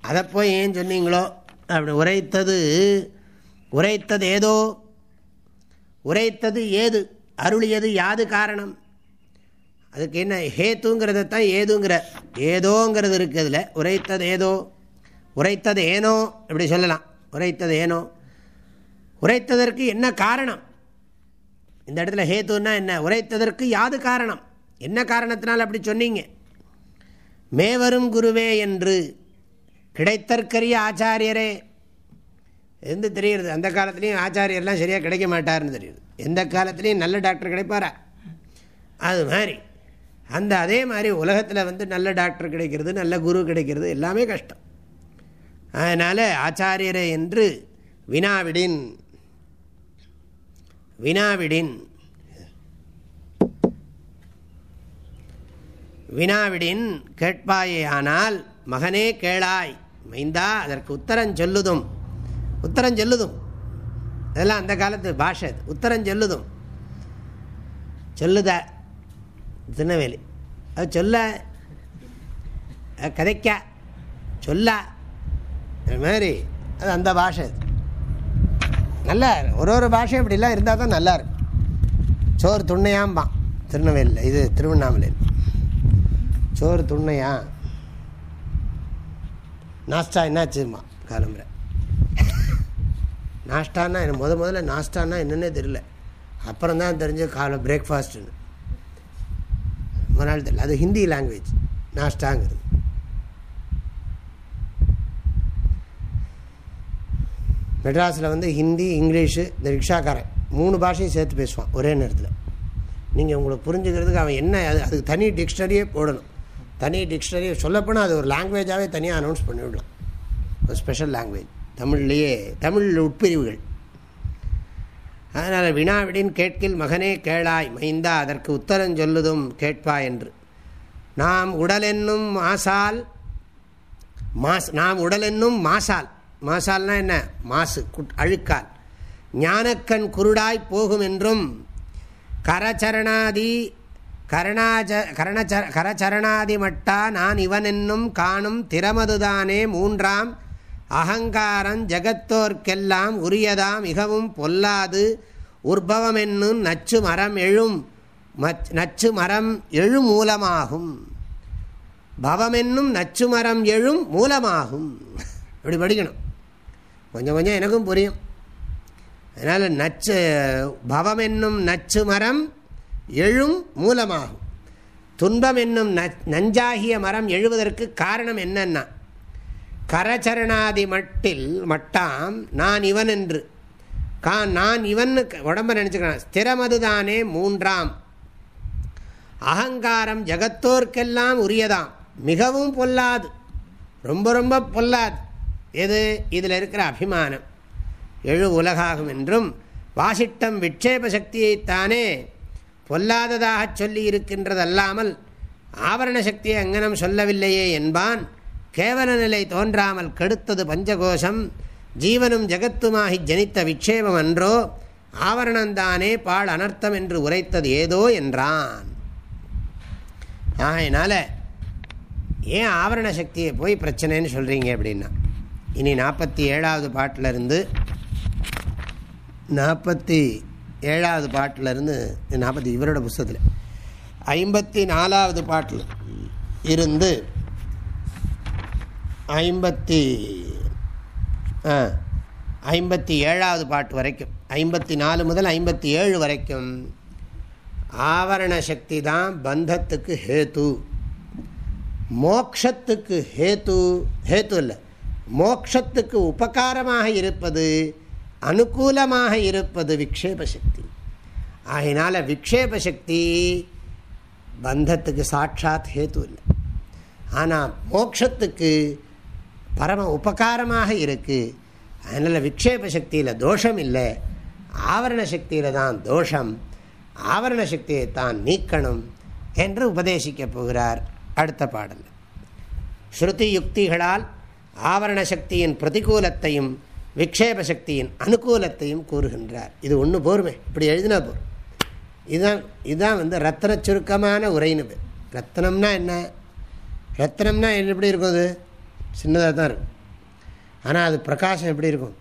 அதை போய் ஏன் சொன்னீங்களோ? அப்படி உரைத்தது உரைத்தது ஏதோ? உரைத்தது ஏது? அருளியது யாது காரணம்? அதுக்கு என்ன ஹேத்துங்கிறத தான் ஏதுங்கிற ஏதோங்கிறது இருக்குது அதில். உரைத்தது ஏதோ? உரைத்தது ஏனோ? இப்படி சொல்லலாம். உரைத்தது ஏனோ? உரைத்ததற்கு என்ன காரணம்? இந்த இடத்துல ஹேத்துன்னா என்ன? உரைத்ததற்கு யாது காரணம்? என்ன காரணத்தினால் அப்படி சொன்னீங்க? மேவரும் குருவே என்று கிடைத்தற்கரிய ஆச்சாரியரே. எந்த தெரியுறது அந்த காலத்துலேயும் ஆச்சாரியர்லாம் சரியாக கிடைக்க மாட்டார்னு தெரியுது. எந்த காலத்துலேயும் நல்ல டாக்டர் கிடைப்பாரா? அது மாதிரி. அந்த அதே மாதிரி உலகத்தில் வந்து நல்ல டாக்டர் கிடைக்கிறது நல்ல குரு கிடைக்கிறது எல்லாமே கஷ்டம். அதனால் ஆச்சாரியரே என்று வினாவிடின் வினாவிடின் வினாவிடின் கேட்பாயே ஆனால் மகனே கேளாய். மைந்தா அதற்கு உத்தரம் சொல்லுதும். உத்தரம் சொல்லுதும். அதெல்லாம் அந்த காலத்து பாஷை உத்தரம் சொல்லுதும். சொல்லுத. திருநெல்வேலி அது சொல்ல. கதைக்க. சொல்ல. இது மாதிரி. அது அந்த பாஷை நல்லா ஒரு ஒரு பாஷை இப்படிலாம் இருந்தால் தான் நல்லா இருக்கும் சோறு துண்ணையாம்பான். திருநெல்வேலியில். இது திருவண்ணாமலையில். சோறு துண்ணையா? நாஸ்டா என்னாச்சுமா? காலம்புரை. நாஸ்டான்னா எனக்கு முத முதல்ல நாஸ்டான்னா என்னன்னே தெரியல. அப்புறம் தான் தெரிஞ்ச காலை பிரேக்ஃபாஸ்ட்டுன்னு ரொம்ப நாள் தெரியல. அது ஹிந்தி லாங்குவேஜ் நாஸ்டாங்கிறது மெட்ராஸில் வந்து ஹிந்தி இங்கிலீஷு இந்த ரிக்ஷாக்காரன். மூணு பாஷையும் சேர்த்து பேசுவான் ஒரே நேரத்தில். நீங்கள் உங்களுக்கு புரிஞ்சுக்கிறதுக்கு அவன் என்ன அது அதுக்கு தனி டிக்ஷனரியே போடணும். தனி டிக்ஷனரியை சொல்லப்போனால் அது ஒரு லாங்குவேஜாகவே தனியாக அனௌன்ஸ் பண்ணிவிடலாம். ஒரு ஸ்பெஷல் லாங்குவேஜ் தமிழ்லேயே தமிழ் உட்பிரிவுகள். அதனால் வினாவிடின் கேட்கில் மகனே கேளாய் மைந்தா அதற்கு உத்தரம் சொல்லுதும் கேட்பா என்று. நாம் உடலென்னும் மாசால் மாஸ் நாம் உடலென்னும் மாசால். மாசால்னா என்ன? மாசு அழுக்கால். ஞானக்கண் குருடாய் போகும் என்றும் கரச்சரணாதி கரணாஜ கரணச்ச கரச்சரணாதி மட்டா நான் இவனென்னும் காணும் திறமதுதானே மூன்றாம். அகங்காரம் ஜகத்தோர்க்கெல்லாம் உரியதாம் மிகவும் பொல்லாது. உற்பவமென்னும் நச்சு மரம் எழும் நச்சு மரம் எழு மூலமாகும். பவமென்னும் நச்சு மரம் எழும் மூலமாகும். அப்படி படிக்கணும். கொஞ்சம் கொஞ்சம் எனக்கும் புரியும். அதனால் நச்சு பவமென்னும் நச்சு மரம் எழும் மூலமாகும். துன்பம் என்னும் நஞ்சாகிய மரம் எழுவதற்கு காரணம் என்னன்னா கரச்சரணாதி மட்டில் மட்டாம் நான் இவன் என்று. கா நான் இவன் உடம்ப நினச்சிக்கிறேன் ஸ்திரமதுதானே மூன்றாம். அகங்காரம் ஜகத்தோர்க்கெல்லாம் உரியதாம். மிகவும் பொல்லாது. ரொம்ப ரொம்ப பொல்லாது. எது? இதில் இருக்கிற அபிமானம். எழு உலகாகும் என்றும் வாசிட்டம் விட்சேப சக்தியைத்தானே பொல்லாததாக சொல்லி இருக்கின்றதல்லாமல் ஆவரண சக்தியை அங்கனம் சொல்லவில்லையே என்பான். கேவல நிலை தோன்றாமல் கெடுத்தது பஞ்சகோஷம். ஜீவனும் ஜெகத்துமாகி ஜனித்த விட்சேபம் அன்றோ ஆவரணந்தானே பால் அனர்த்தம் என்று உரைத்தது ஏதோ என்றான். ஆகையினால ஏன் ஆவரண சக்தியை போய் பிரச்சனைன்னு சொல்கிறீங்க அப்படின்னா? இனி நாற்பத்தி ஏழாவது பாட்டிலிருந்து நாற்பத்தி ஏழாவது பாட்டிலிருந்து நாற்பத்தி இவரோட புஸ்தகத்தில். ஐம்பத்தி நாலாவது பாட்டில் இருந்து ஐம்பத்தி ஐம்பத்தி ஏழாவது பாட்டு வரைக்கும் ஐம்பத்தி நாலு முதல் ஐம்பத்தி ஏழு வரைக்கும் ஆவரண சக்தி தான் பந்தத்துக்கு ஹேத்து. மோக்ஷத்துக்கு ஹேத்து ஹேத்து இல்லை மோக்ஷத்துக்கு உபகாரமாக இருப்பது அனுகூலமாக இருப்பது விக்ஷேப சக்தி. ஆகினால விக்ஷேப சக்தி பந்தத்துக்கு சாட்சாத் ஹேத்து இல்லை. ஆனால் மோக்ஷத்துக்கு பரம உபகாரமாக இருக்குது அதனால் விக்ஷேப சக்தியில் தோஷம் இல்லை. ஆவரண சக்தியில் தான் தோஷம். ஆவரண சக்தியை தான் நீக்கணும் என்று உபதேசிக்கப் போகிறார் அடுத்த பாடல். ஸ்ருதி யுக்திகளால் ஆவரண சக்தியின் பிரதிகூலத்தையும் விக்ஷேப சக்தியின் அனுகூலத்தையும் கூறுகின்றார். இது ஒன்று போருமே. இப்படி எழுதினா போர் இதுதான் இதுதான் வந்து ரத்தன சுருக்கமான உரைன்னு ரத்தனம்னா என்ன? ரத்தனம்னா எப்படி இருக்கும் அது? சின்னதாக தான் இருக்கும். ஆனால் அது பிரகாசம் எப்படி இருக்கும்?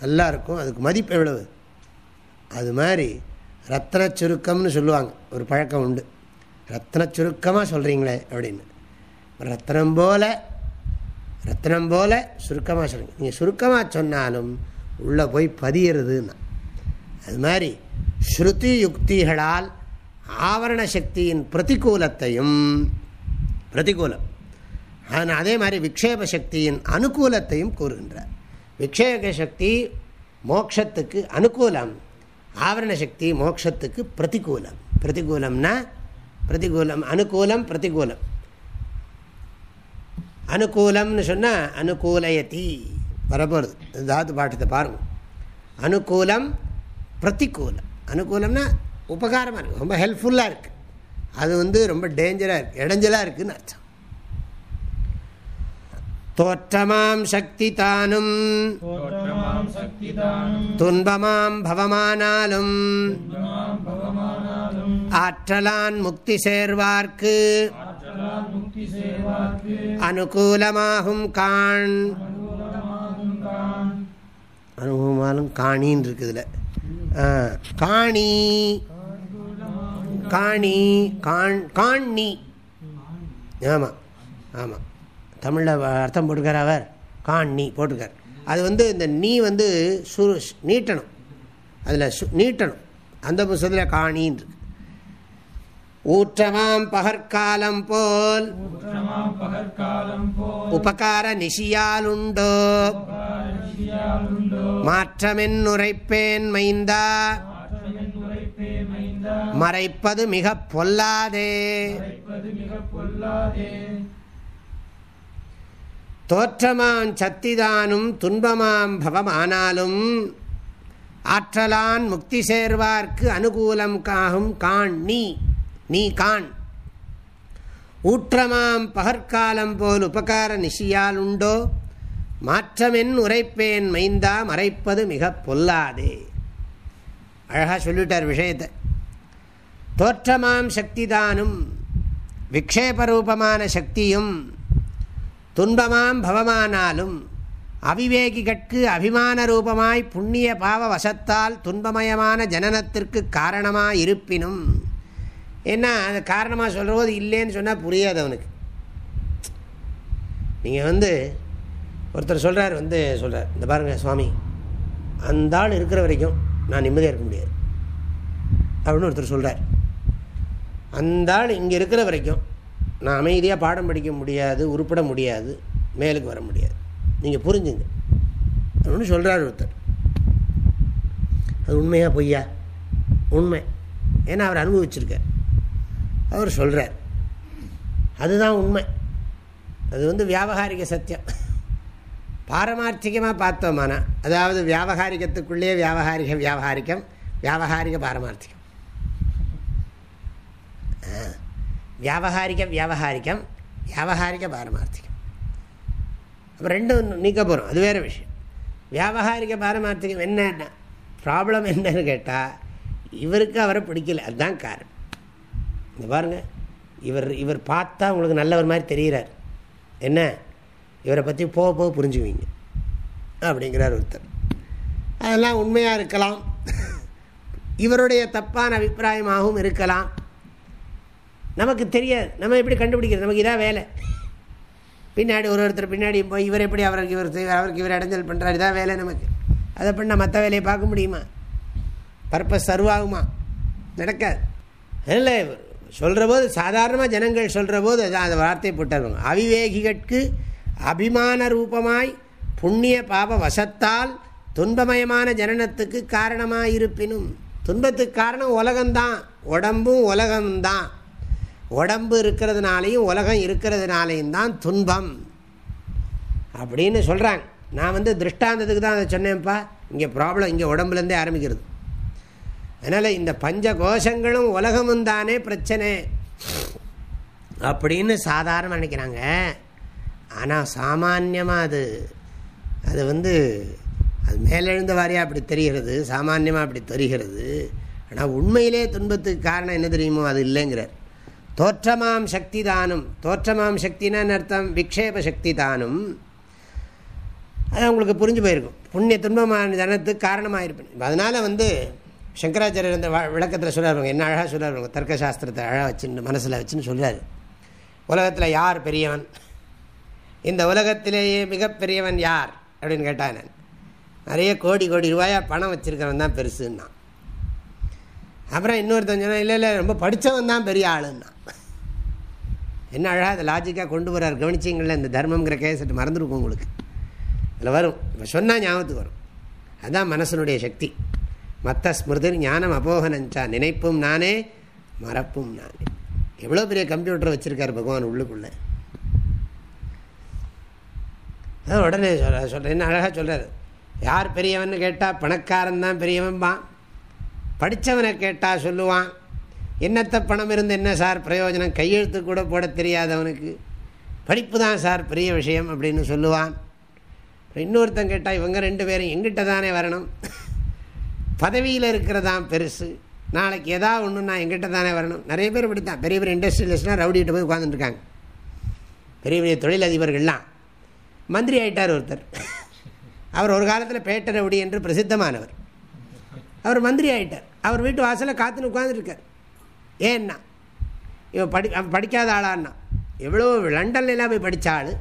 நல்லா இருக்கும். அதுக்கு மதிப்பு எவ்வளவு? அது மாதிரி ரத்ன சுருக்கம்னு சொல்லுவாங்க. ஒரு பழக்கம் உண்டு. ரத்ன சுருக்கமாக சொல்கிறீங்களே அப்படின்னு. ரத்னம் போல ரத்னம் போல சுருக்கமாக சொல்லுங்கள் நீங்கள் சுருக்கமாக சொன்னாலும் உள்ளே போய் பதியறதுன்னா. அது மாதிரி ஸ்ருதி யுக்திகளால் ஆவரண சக்தியின் பிரதிகூலத்தையும் பிரதிகூலம். அதே மாதிரி விக்ஷேப சக்தியின் அனுகூலத்தையும் கூறுகின்றார். விக்ஷேப சக்தி மோக்ஷத்துக்கு அனுகூலம். ஆவரண சக்தி மோக்ஷத்துக்கு பிரதிகூலம். பிரதிகூலம்னா பிரதிகூலம் அனுகூலம் பிரதிகூலம். அனுகூலம்னு சொன்னால் அனுகூலயத்தி வரப்போகிறது தாத்து பாட்டத்தை பாருங்கள் அனுகூலம் பிரதிகூலம். அனுகூலம்னா உபகாரமாக இருக்குது ரொம்ப ஹெல்ப்ஃபுல்லாக இருக்குது அது வந்து ரொம்ப டேஞ்சராக இருக்குது இடைஞ்சலாக இருக்குதுன்னு அர்த்தம். தோற்றமாம் சக்தி தானும் துன்பமாம் பவமானாலும். ஆற்றலான் முக்தி சேர்வார்க்கு. அனுகூலமாகும் காண். அனுகூலமாலும் காணின்னு இருக்குதுல. காணி. காணி காண் காணி ஆமாம் ஆமாம் தமிழில் அர்த்தம் போட்டுக்கார் அவர். கான் போட்டுக்கார் அது வந்து இந்த நீ வந்து சுரு நீட்டணும். அதில் சு நீட்டணும். அந்த புத்தகத்தில் காணின்னு இருக்கு. ஊற்றமாம் பகற்காலம் போல். உபகார நிஷியாலுண்டோ. மாற்றமென் உரைப்பேன் மைந்தா. மறைப்பது மிக பொல்லாதே. தோற்றமாம் சத்திதானும் துன்பமாம் பவமானாலும் ஆற்றலான் முக்தி சேர்வார்க்கு அனுகூலம் காகும் காண் நீ. நீ காண். ஊற்றமாம் பகற்காலம் போல் உபகார நிஷியால் உண்டோ? மாற்றமென் உரைப்பேன் மைந்தா மறைப்பது மிக பொல்லாதே. அழகாக சொல்லிட்டார் விஷயத்தை. தோற்றமாம் சக்திதானும் விக்ஷேபரூபமான சக்தியும் துன்பமாம் பவமானாலும் அவிவேகிகட்கு அபிமான ரூபமாய் புண்ணிய பாவ வசத்தால் துன்பமயமான ஜனனத்திற்கு காரணமாயிருப்பினும் ஏன்னா அது காரணமாக சொல்கிற போது இல்லைன்னு சொன்னால் புரியாது அவனுக்கு. நீங்கள் வந்து ஒருத்தர் சொல்கிறார் வந்து சொல்கிறார் இந்த பாருங்கள் சுவாமி அந்த ஆள் இருக்கிற வரைக்கும் நான் நிம்மதியாக இருக்க முடியாது. அப்படின்னு ஒருத்தர் சொல்கிறார் அந்த ஆள் இங்கே இருக்கிற வரைக்கும் நான் அமைதியாக பாடம் படிக்க முடியாது உருப்பிட முடியாது மேலுக்கு வர முடியாது. நீங்கள் புரிஞ்சுங்க. அப்படின்னு சொல்கிறார் ஒருத்தர். அது உண்மையாக பொய்யா? உண்மை. ஏன்னா அவர் அனுபவிச்சிருக்கார். அவர் சொல்கிறார் அதுதான் உண்மை. அது வந்து வியாபகாரிக சத்தியம். பாரமார்த்திகமாக பார்த்தோமானா அதாவது வியாபகாரிகத்துக்குள்ளேயே வியாபகாரிக வியாபகாரிக்கம் வியாபகாரிக பாரமார்த்திகம். வியாபகாரிக வியாபகாரிக்கம் வியாபகாரிக பாரமார்த்திகம். அப்போ ரெண்டும் நீக்க போகிறோம் அது வேறு விஷயம். வியாபகாரிக பாரமார்த்திகம் என்ன ப்ராப்ளம் என்னன்னு கேட்டால் இவருக்கு அவரை பிடிக்கல அதுதான் காரணம். இந்த பாருங்கள் இவர் இவர் பார்த்தா உங்களுக்கு நல்லவர் மாதிரி தெரிகிறார். என்ன? இவரை பற்றி போக போக புரிஞ்சுவீங்க அப்படிங்கிறார் ஒருத்தர். அதெல்லாம் உண்மையாக இருக்கலாம். இவருடைய தப்பான அபிப்பிராயமாகவும் இருக்கலாம். நமக்கு தெரியாது. நம்ம எப்படி கண்டுபிடிக்கிறது? நமக்கு இதான் வேலை. பின்னாடி ஒரு ஒருத்தர் பின்னாடி போய் இவர் எப்படி அவருக்கு இவர் அவருக்கு இவர் இடைஞ்சல் பண்ணுறாரு இதான் வேலை நமக்கு. அதை பண்ண மற்ற வேலையை பார்க்க முடியுமா? பர்பஸ் சர்வாகுமா? நடக்காது. இல்லை சொல்கிற போது சாதாரணமாக ஜனங்கள் சொல்கிற போது அதான் அந்த வார்த்தை போட்டாருவாங்க அவிவேகிகட்கு அபிமான ரூபமாய் புண்ணிய பாப வசத்தால் துன்பமயமான ஜனனத்துக்கு காரணமாக இருப்பினும் துன்பத்துக்கு காரணம் உலகம்தான். உடம்பும் உலகம்தான். உடம்பு இருக்கிறதுனாலையும் உலகம் இருக்கிறதுனாலையும் தான் துன்பம் அப்படின்னு சொல்கிறாங்க நான் வந்து திருஷ்டாந்தத்துக்கு தான் அதை சொன்னேன்ப்பா. இங்கே ப்ராப்ளம் இங்கே உடம்புலேருந்தே ஆரம்பிக்கிறது. அதனால் இந்த பஞ்ச கோஷங்களும் உலகமும் தானே பிரச்சனை. அப்படின்னு சாதாரண நினைக்கிறாங்க. ஆனால் சாமான்யமாக அது அது வந்து அது மேலெழுந்த வாரியாக அப்படி தெரிகிறது சாமான்யமாக அப்படி தெரிகிறது. ஆனால் உண்மையிலே துன்பத்துக்கு காரணம் என்ன தெரியுமோ அது இல்லைங்கிறார். தோற்றமாம் சக்தி தானும். தோற்றமாம் சக்தினான்னு அர்த்தம்? விக்ஷேப சக்தி தானும். அது உங்களுக்கு புரிஞ்சு போயிருக்கும். புண்ணிய துன்பமான தனத்துக்கு காரணமாக இருப்பேன் அதனால் வந்து சங்கராச்சாரியர் இந்த விளக்கத்தில் சொல்கிறாருங்க என்ன அழகாக சொல்கிறாருங்க தர்க்க சாஸ்திரத்தை அழகாக வச்சுன்னு மனசில் வச்சுன்னு சொல்கிறாரு உலகத்தில் யார் பெரியவன்? இந்த உலகத்திலேயே மிகப்பெரியவன் யார்? அப்படின்னு கேட்டான் நான். நிறைய கோடி கோடி ரூபாயாக பணம் வச்சுருக்கிறவன் தான் பெருசுன்னா. அப்புறம் இன்னொருத்தன் சொன்னால் இல்லை இல்லை ரொம்ப படித்தவன் தான் பெரிய ஆளுன்னா. என்ன அழகாக அதை லாஜிக்காக கொண்டு வர்றார். கவனிச்சிங்கள இந்த தர்மங்கிற கேசட்டு மறந்துருக்கும் உங்களுக்கு. அதில் வரும். இப்போ சொன்னால் ஞாபகத்துக்கு வரும். அதுதான் மனசனுடைய சக்தி. மற்ற ஸ்மிருதி ஞானம் அபோகனஞ்சா நினைப்பும் நானே மறப்பும் நானே. எவ்வளோ பெரிய கம்ப்யூட்டர் வச்சுருக்கார் பகவான் உள்ளுக்குள்ளே. அதான் உடனே சொல்ல சொல்கிறேன் என்ன அழகாக சொல்கிறார் யார் பெரியவன் கேட்டால் பணக்காரன் தான் பெரியவன்பான் படித்தவனை கேட்டால் சொல்லுவான். என்னத்த பணம் இருந்து என்ன சார் பிரயோஜனம்? கையெழுத்து கூட போட தெரியாதவனுக்கு படிப்பு தான் சார் பெரிய விஷயம் அப்படின்னு சொல்லுவான். இன்னொருத்தன் கேட்டால் இவங்க ரெண்டு பேரும் எங்கிட்ட தானே வரணும்? பதவியில் இருக்கிறதான் பெருசு. நாளைக்கு எதா ஒன்றுன்னா எங்கிட்ட தானே வரணும். நிறைய பேர் இப்படி தான் பெரிய பெரிய இண்டஸ்ட்ரியலிஸ்ட்லாம் ரவுடிகிட்ட போய் உட்காந்துட்டுருக்காங்க பெரிய பெரிய தொழிலதிபர்கள்லாம். மந்திரி ஆகிட்டார் ஒருத்தர். அவர் ஒரு காலத்தில் பேட்ட ரவுடி என்று பிரசித்தமானவர். அவர் மந்திரி ஆகிட்டார் அவர் வீட்டு வாசலில் காத்துன்னு உட்காந்துருக்கார் ஏன்னா இவன் படி படிக்காத ஆளான்னா. எவ்வளோ லண்டன்லாம் போய் படித்த ஆள்.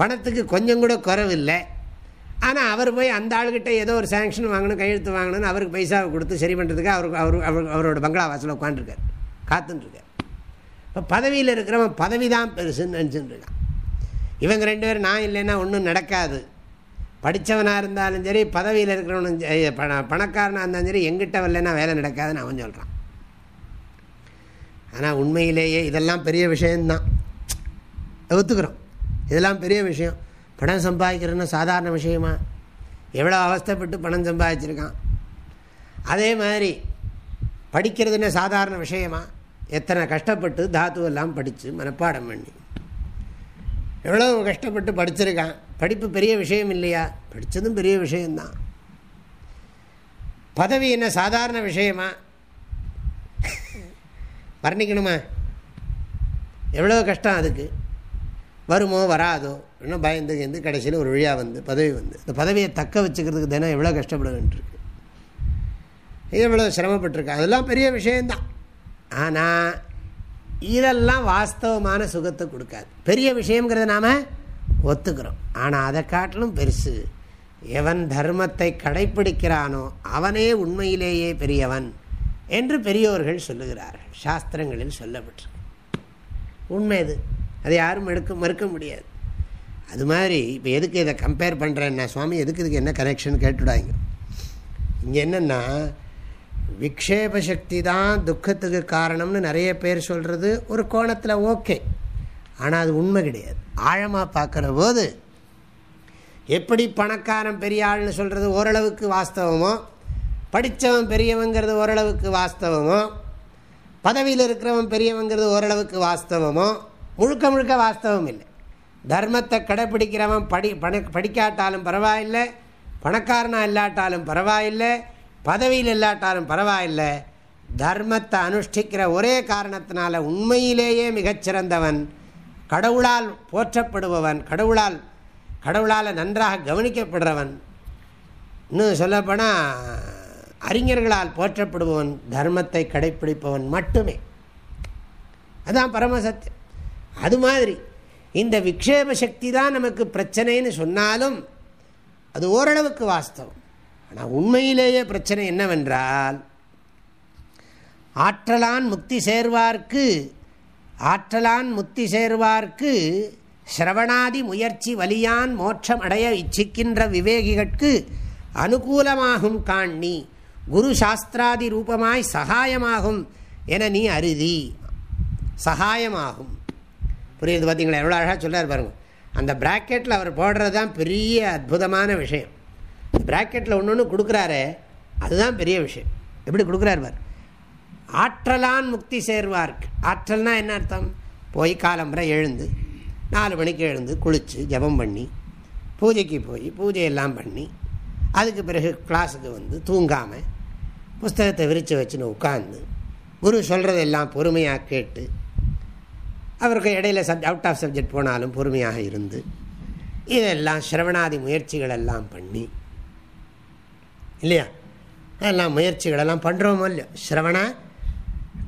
பணத்துக்கு கொஞ்சம் கூட குறவில்லை. ஆனால் அவர் போய் அந்த ஆளுகிட்ட ஏதோ ஒரு சேங்ஷன் வாங்கணும் கையெழுத்து வாங்கணும்னு அவருக்கு பைசாவை கொடுத்து சரி பண்ணுறதுக்கு அவருக்கு அவர் அவர் அவரோட பங்களா வாசலில் உட்காந்துருக்கார் காத்துட்டுருக்கார் இப்போ பதவியில் இருக்கிறவன் பதவி தான் பெருசுன்னு நினச்சிட்டு இருக்கான் இவங்க ரெண்டு பேரும் நான் இல்லைன்னா ஒன்றும் நடக்காது. படித்தவனாக இருந்தாலும் சரி பதவியில் இருக்கிறவனும் பண பணக்காரனாக இருந்தாலும் சரி எங்கிட்ட வரலன்னா வேலை நடக்காதுன்னு அவன் சொல்கிறான் ஆனால் உண்மையிலேயே இதெல்லாம் பெரிய விஷயந்தான் ஒத்துக்கிறோம். இதெல்லாம் பெரிய விஷயம். பணம் சம்பாதிக்கிறதுன்னு சாதாரண விஷயமா? எவ்வளோ அவஸ்தப்பட்டு பணம் சம்பாதிச்சிருக்கான்? அதே மாதிரி படிக்கிறதுன்னு சாதாரண விஷயமா? எத்தனை கஷ்டப்பட்டு தாத்து எல்லாம் படித்து மனப்பாடம் பண்ணி. எவ்வளோ கஷ்டப்பட்டு படிச்சிருக்கான்? படிப்பு பெரிய விஷயம் இல்லையா? படித்ததும் பெரிய விஷயந்தான் பதவி என்ன சாதாரண விஷயமா? வர்ணிக்கணுமா? எவ்வளோ கஷ்டம் அதுக்கு? வருமோ வராதோ இன்னும் பயந்து கேந்து கடைசியில் ஒரு வழியாக வந்து பதவி வந்து. இந்த பதவியை தக்க வச்சுக்கிறதுக்கு தினம் எவ்வளோ கஷ்டப்பட வேண்டியிருக்கு எவ்வளோ சிரமப்பட்டிருக்கு. அதெல்லாம் பெரிய விஷயந்தான் ஆனால் இதெல்லாம் வாஸ்தவமான சுகத்தை கொடுக்காது. பெரிய விஷயங்கிறத நாம் ஒத்துக்கிறோம். ஆனால் அதை காட்டிலும் பெருசு. எவன் தர்மத்தை கடைப்பிடிக்கிறானோ அவனே உண்மையிலேயே பெரியவன் என்று பெரியோர்கள் சொல்லுகிறார்கள். சாஸ்திரங்களில் சொல்லப்பட்டிருக்கு. உண்மை இது. அதை யாரும் எடுக்க மறுக்க முடியாது. அது மாதிரி இப்போ எதுக்கு இதை கம்பேர் பண்ணுறேன்னா சுவாமி எதுக்கு இதுக்கு என்ன கனெக்ஷன் கேட்டுடாங்க இங்கே என்னென்னா விக்ஷேப சக்தி தான் துக்கத்துக்கு காரணம்னு நிறைய பேர் சொல்கிறது ஒரு கோணத்தில் ஓகே ஆனால் அது உண்மை கிடையாது. ஆழமாக பார்க்குற போது எப்படி பணக்காரன் பெரிய ஆள்னு சொல்கிறது ஓரளவுக்கு வாஸ்தவமோ படித்தவன் பெரியவங்கிறது ஓரளவுக்கு வாஸ்தவமோ பதவியில் இருக்கிறவன் பெரியவங்கிறது ஓரளவுக்கு வாஸ்தவமோ முழுக்க முழுக்க வாஸ்தவம் இல்லை தர்மத்தை கடைப்பிடிக்கிறவன் படி பண படிக்காட்டாலும் பரவாயில்லை பணக்காரனாக இல்லாட்டாலும் பரவாயில்லை பதவியில் இல்லாட்டாலும் பரவாயில்லை தர்மத்தை அனுஷ்டிக்கிற ஒரே காரணத்தினால உண்மையிலேயே மிகச்சிறந்தவன் கடவுளால் போற்றப்படுபவன் கடவுளால் கடவுளால் நன்றாக கவனிக்கப்படுறவன். இன்னும் சொல்லப்போனால் அறிஞர்களால் போற்றப்படுபவன் தர்மத்தை கடைப்பிடிப்பவன் மட்டுமே. அதுதான் பரமசத்தியம் அது மாதிரி. இந்த விக்ஷேப சக்தி தான் நமக்கு பிரச்சனைன்னு சொன்னாலும் அது ஓரளவுக்கு வாஸ்தவம். ஆனால் உண்மையிலேயே பிரச்சனை என்னவென்றால் ஆற்றலான் முக்தி சேர்வார்க்கு ஆற்றலான் முக்தி சேர்வார்க்கு சிரவணாதி முயற்சி வலியான் மோட்சம் அடைய இச்சிக்கின்ற விவேகிகட்கு அனுகூலமாகும் காணி குரு சாஸ்திராதி ரூபமாய் சகாயமாகும் என நீ அருதி. சகாயமாகும். புரியுது பார்த்தீங்களா எவ்வளோ அழகாக சொல்லார் பாருங்க. அந்த ப்ராக்கெட்டில் அவர் போடுறது தான் பெரிய அற்புதமான விஷயம். ப்ராக்கெட்டில் ஒன்று ஒன்று கொடுக்குறாரு அதுதான் பெரிய விஷயம். எப்படி கொடுக்குறாரு பார்? ஆற்றலான் முக்தி சேர்வார்க்கு ஆற்றல்னால் என்ன அர்த்தம்? போய் காலம்புரை எழுந்து நாலு மணிக்கு எழுந்து குளித்து ஜபம் பண்ணி பூஜைக்கு போய் பூஜையெல்லாம் பண்ணி அதுக்கு பிறகு கிளாஸுக்கு வந்து தூங்காமல் புஸ்தகத்தை விரித்து வச்சுன்னு உட்காந்து குரு சொல்கிறதெல்லாம் பொறுமையாக கேட்டு அவருக்கு இடையில சப் அவுட் ஆஃப் சப்ஜெக்ட் போனாலும் பொறுமையாக இருந்து இதெல்லாம் சிரவணாதி முயற்சிகள் எல்லாம் பண்ணி இல்லையா? அதெல்லாம் முயற்சிகளெல்லாம் பண்ணுறோமோ இல்லையோ? சிரவண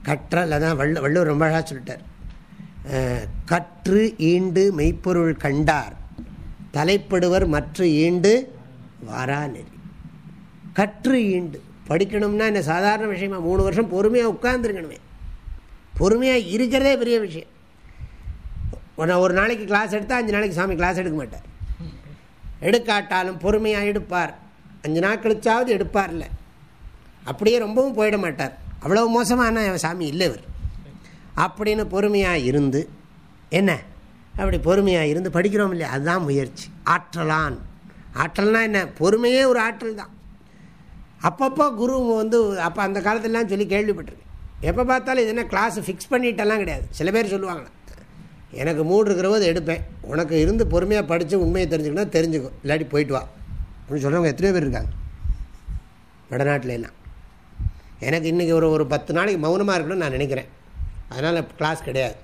கற்றல் அதான் வள்ளு வள்ளுவர் ரொம்ப அழகாக சொல்லிட்டார். கற்று ஈண்டு மெய்ப்பொருள் கண்டார். தலைப்படுவர் மற்ற ஈண்டு வாரா நெறி. கற்று ஈண்டு. படிக்கணும்னா என்ன சாதாரண விஷயமா? மூணு வருஷம் பொறுமையாக உட்கார்ந்துருக்கணுமே. பொறுமையாக இருக்கிறதே பெரிய விஷயம். ஒரு நாளைக்கு கிளாஸ் எடுத்தால் அஞ்சு நாளைக்கு சாமி கிளாஸ் எடுக்க மாட்டார் எடுக்காட்டாலும் பொறுமையாக எடுப்பார். அஞ்சு நாள் கழிச்சாவது எடுப்பார்ல. அப்படியே ரொம்பவும் போயிட மாட்டார். அவ்வளோ மோசமான சாமி இல்லை இவர். அப்படின்னு பொறுமையாக இருந்து என்ன? அப்படி பொறுமையாக இருந்து படிக்கிறோம் இல்லையா? அதுதான் முயற்சி. ஆற்றலான். ஆற்றல்னா என்ன? பொறுமையே ஒரு ஆற்றல் தான். அப்பப்போ குரு வந்து அப்போ அந்த காலத்துலலாம் சொல்லி கேள்விப்பட்டிருக்கேன். எப்போ பார்த்தாலும் இது என்ன கிளாஸ் ஃபிக்ஸ் பண்ணிட்டெல்லாம் கிடையாது. சில பேர் சொல்லுவாங்களே எனக்கு மூடு இருக்கிற போது எடுப்பேன். உனக்கு இருந்து பொறுமையாக படித்து உண்மையை தெரிஞ்சுக்கணும் தெரிஞ்சுக்கும் இல்லாட்டி போயிட்டு வா. அப்படின்னு சொல்கிறவங்க எத்தனையோ பேர் இருக்காங்க. வடநாட்டில் எல்லாம். எனக்கு இன்றைக்கி ஒரு ஒரு பத்து நாளைக்கு மௌனமாக இருக்கணும்னு நான் நினைக்கிறேன். அதனால் கிளாஸ் கிடையாது.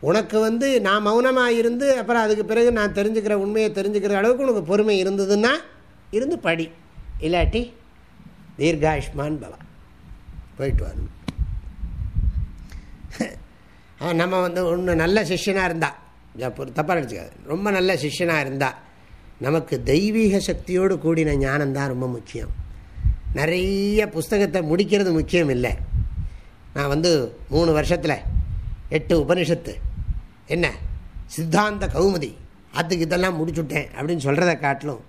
உனக்கு வந்து நான் மௌனமாக இருந்து அப்புறம் அதுக்கு பிறகு நான் தெரிஞ்சுக்கிற உண்மையை தெரிஞ்சுக்கிற அளவுக்கு உனக்கு பொறுமை இருந்ததுன்னா இருந்து படி. இல்லாட்டி தீர்காயுஷ்மான் பவா. போயிட்டு வரணும். நம்ம வந்து ஒன்று நல்ல சிஷ்யனாக இருந்தால் தப்பாக நினச்சிக்காது. ரொம்ப நல்ல சிஷ்யனாக இருந்தால் நமக்கு தெய்வீக சக்தியோடு கூடின ஞானம்தான் ரொம்ப முக்கியம். நிறைய புஸ்தகத்தை முடிக்கிறது முக்கியம் இல்லை. நான் வந்து மூணு வருஷத்தில் எட்டு உபனிஷத்து என்ன சித்தாந்த கௌமுதி அதுக்கு இதெல்லாம் முடிச்சுட்டேன் அப்படின்னு சொல்கிறத காட்டிலும்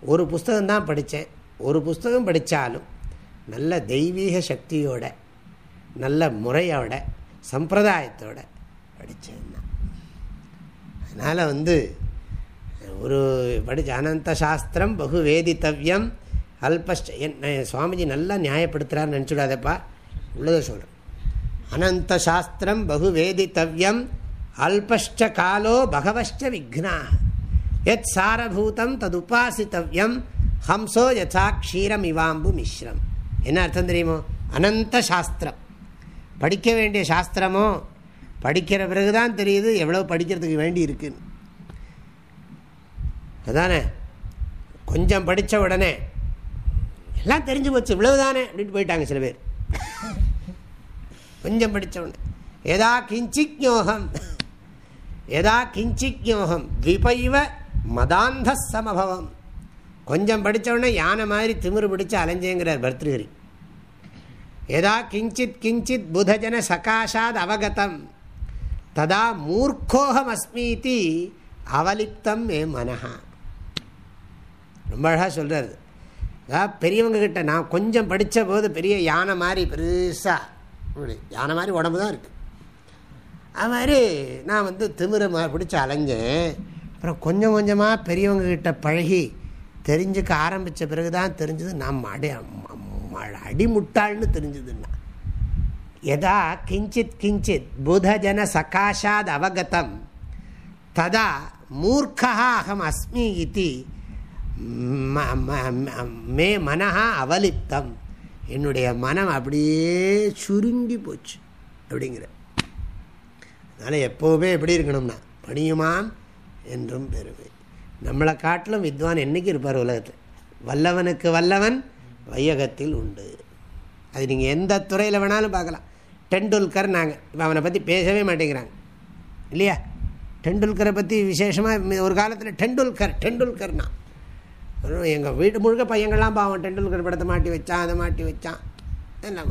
ஒரு புஸ்தகம் தான் படித்தேன் ஒரு புஸ்தகம் படித்தாலும் நல்ல தெய்வீக சக்தியோட நல்ல முறையோட சம்பிரதாயத்தோட படித்தேன் அதனால் வந்து ஒரு படிச்ச அனந்த சாஸ்திரம் பகு வேதித்தவ்யம் அல்பஷ்ட என் சுவாமிஜி நல்லா நியாயப்படுத்துகிறார்னு நினச்சிடாதப்பா உள்ளதை சொல்கிறேன் அனந்த சாஸ்திரம் பகு வேதித்தவ்யம் அல்பஷ்ட காலோ பகவஷ்ட விக்னா எத் சாரபூதம் தது உபாசித்தவ்யம் ஹம்சோ யசா க்ஷீரம் இவாம்பு மிஸ்ரம் என்ன அர்த்தம் தெரியுமோ? அனந்த சாஸ்திரம். படிக்க வேண்டிய சாஸ்திரமோ படிக்கிற பிறகு தான் தெரியுது எவ்வளோ படிக்கிறதுக்கு வேண்டி இருக்குன்னு அதானே? கொஞ்சம் படித்த உடனே எல்லாம் தெரிஞ்சு போச்சு இவ்வளவுதானே அப்படின்ட்டு போயிட்டாங்க சில பேர். கொஞ்சம் படித்த உடனே. எதா கிஞ்சிக்யோகம் எதா கிஞ்சிக்யோகம் விபைவ மதாந்த சமபவம் கொஞ்சம் படித்த உடனே யானை மாதிரி திமிரு பிடிச்சு அலைஞ்சேங்கிறார் பர்திருகிரி எதா கிஞ்சித் கிஞ்சித் புதஜன சகாஷாத் அவகதம் ததா மூர்க்கோகம் அஸ்மீதி அவலிப்தம் மே மனஹா ரொம்ப அழகாக சொல்கிறது அதாவது பெரியவங்கக்கிட்ட நான் கொஞ்சம் படித்த போது பெரிய யானை மாதிரி பெருசாக யானை மாதிரி உடம்பு தான் இருக்குது அது மாதிரி நான் வந்து திமிரை பிடிச்சி அலைஞ்சேன். அப்புறம் கொஞ்சம் கொஞ்சமாக பெரியவங்கக்கிட்ட பழகி தெரிஞ்சுக்க ஆரம்பித்த பிறகு தான் தெரிஞ்சது நான் அடைய அடிமுட்டாள்னு தெரிஞ்சதுன்னா. எதா கிஞ்சித் கிஞ்சித் புதஜன சகாஷாத் அவகதம். ததா மூர்க்கா அகம் அஸ்மி இது மே மனஹா அவலிப்தம். என்னுடைய மனம் அப்படியே சுருங்கி போச்சு அப்படிங்கிற. அதனால் எப்போவுமே எப்படி இருக்கணும்னா பணியுமாம் என்றும் பெருமை நம்மளை காட்டிலும் வித்வான் என்றைக்கு இருப்பார் உலகத்தில்? வல்லவனுக்கு வல்லவன் வையகத்தில் உண்டு. அது நீங்கள் எந்த துறையில் வேணாலும் பார்க்கலாம். டெண்டுல்கர் நாங்கள் இப்போ அவனை பற்றி பேசவே மாட்டேங்கிறாங்க. இல்லையா? டெண்டுல்கரை பற்றி விசேஷமாக ஒரு காலத்தில் டெண்டுல்கர் டெண்டுல்கர்னா. எங்கள் வீட்டு முழுக்க பையங்கள்லாம் பாவம். டெண்டுல்கர் படத்தை மாட்டி வச்சான் அதை மாட்டி வச்சான். எல்லாம்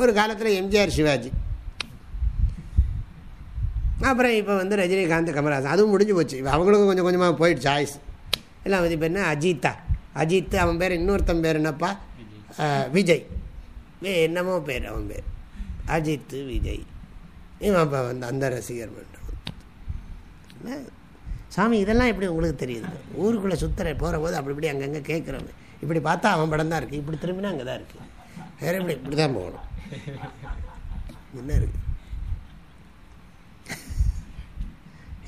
ஒரு காலத்தில் எம்ஜிஆர் சிவாஜி. அப்புறம் இப்போ வந்து ரஜினிகாந்த் கமல்ஹாசன். அதுவும் முடிஞ்சு போச்சு. இப்போ அவங்களுக்கும் கொஞ்சம் கொஞ்சமாக போயிடுச்சு ஆயுஸ் எல்லாம் வந்து இப்போ என்ன? அஜித்தா. அஜித் அவன் பேர் இன்னொருத்தன் பேர் என்னப்பா? விஜய். வே என்னமோ பேர் அவன் பேர். அஜித் விஜய். இவன் அப்போ வந்து அந்த ரசிகர் மன்றம். சாமி இதெல்லாம் எப்படி உங்களுக்கு தெரியுது? ஊருக்குள்ளே சுத்தரை போகிற போது அப்படி இப்படி அங்கங்கே கேட்குறவங்க இப்படி பார்த்தா அவன் படம் தான் இருக்குது இப்படி திரும்பினா அங்கே தான் இருக்குது வேறு இப்படி இப்படி தான் போகணும். என்ன இருக்குது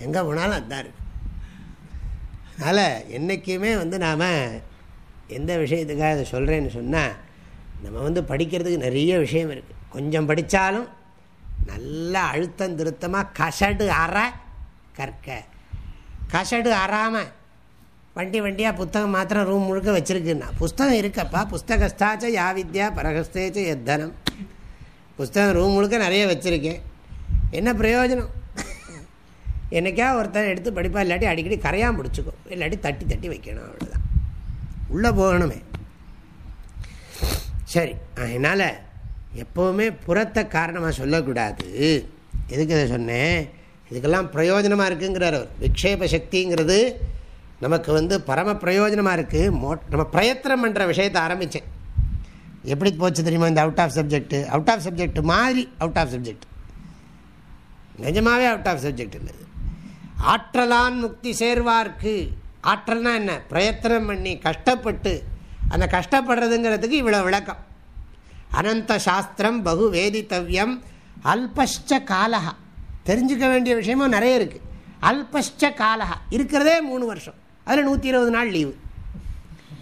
எங்கே போனாலும் அதுதான் இருக்குது அதனால் என்றைக்குமே வந்து நாம் எந்த விஷயத்துக்காக அதை சொல்கிறேன்னு சொன்னால் நம்ம வந்து படிக்கிறதுக்கு நிறைய விஷயம் இருக்குது கொஞ்சம் படித்தாலும் நல்லா அழுத்தம் திருத்தமாக கசடு அற கற்க. கசடு அறாமல் வண்டி வண்டியாக புத்தகம் மாத்திரம் ரூம் முழுக்க வச்சுருக்குன்னா புஸ்தகம் இருக்கப்பா புஸ்தகஸ்தாச்ச யா வித்யா பரகஸ்தேச்ச எத்தனம் புஸ்தகம் ரூம் முழுக்க நிறைய வச்சுருக்கேன். என்ன பிரயோஜனம்? என்னைக்கா ஒருத்தன் எடுத்து படிப்பா இல்லாட்டி அடிக்கடி கரையாக முடிச்சுக்கும் இல்லாட்டி தட்டி தட்டி வைக்கணும் அவ்வளோதான் உள்ளே போகணுமே. சரி அதனால் எப்போவுமே புறத்தை காரணமாக சொல்லக்கூடாது. எதுக்கு இதை சொன்னேன்? இதுக்கெல்லாம் பிரயோஜனமாக இருக்குங்கிறார் அவர். விக்ஷேப சக்திங்கிறது நமக்கு வந்து பரம பிரயோஜனமாக இருக்குது மோ நம்ம பிரயத்தனம் பண்ணுற விஷயத்தை ஆரம்பித்தேன் எப்படி போச்சு தெரியுமா இந்த out of subject out of subject மாதிரி அவுட் ஆஃப் சப்ஜெக்ட் நிஜமாகவே அவுட் ஆஃப் சப்ஜெக்ட் இல்லை ஆற்றலான் முக்தி சேர்வார்க்கு. ஆற்றல்னா என்ன? பிரயத்தனம் பண்ணி கஷ்டப்பட்டு அந்த கஷ்டப்படுறதுங்கிறதுக்கு இவ்வளோ விளக்கம். அனந்த சாஸ்திரம் பகு வேதித்தவ்யம் அல்பஷ்ட காலகா தெரிஞ்சுக்க வேண்டிய விஷயமும் நிறைய இருக்குது அல்பஷ்ட காலகா இருக்கிறதே மூணு வருஷம். அதில் நூற்றி இருபது நாள் லீவு.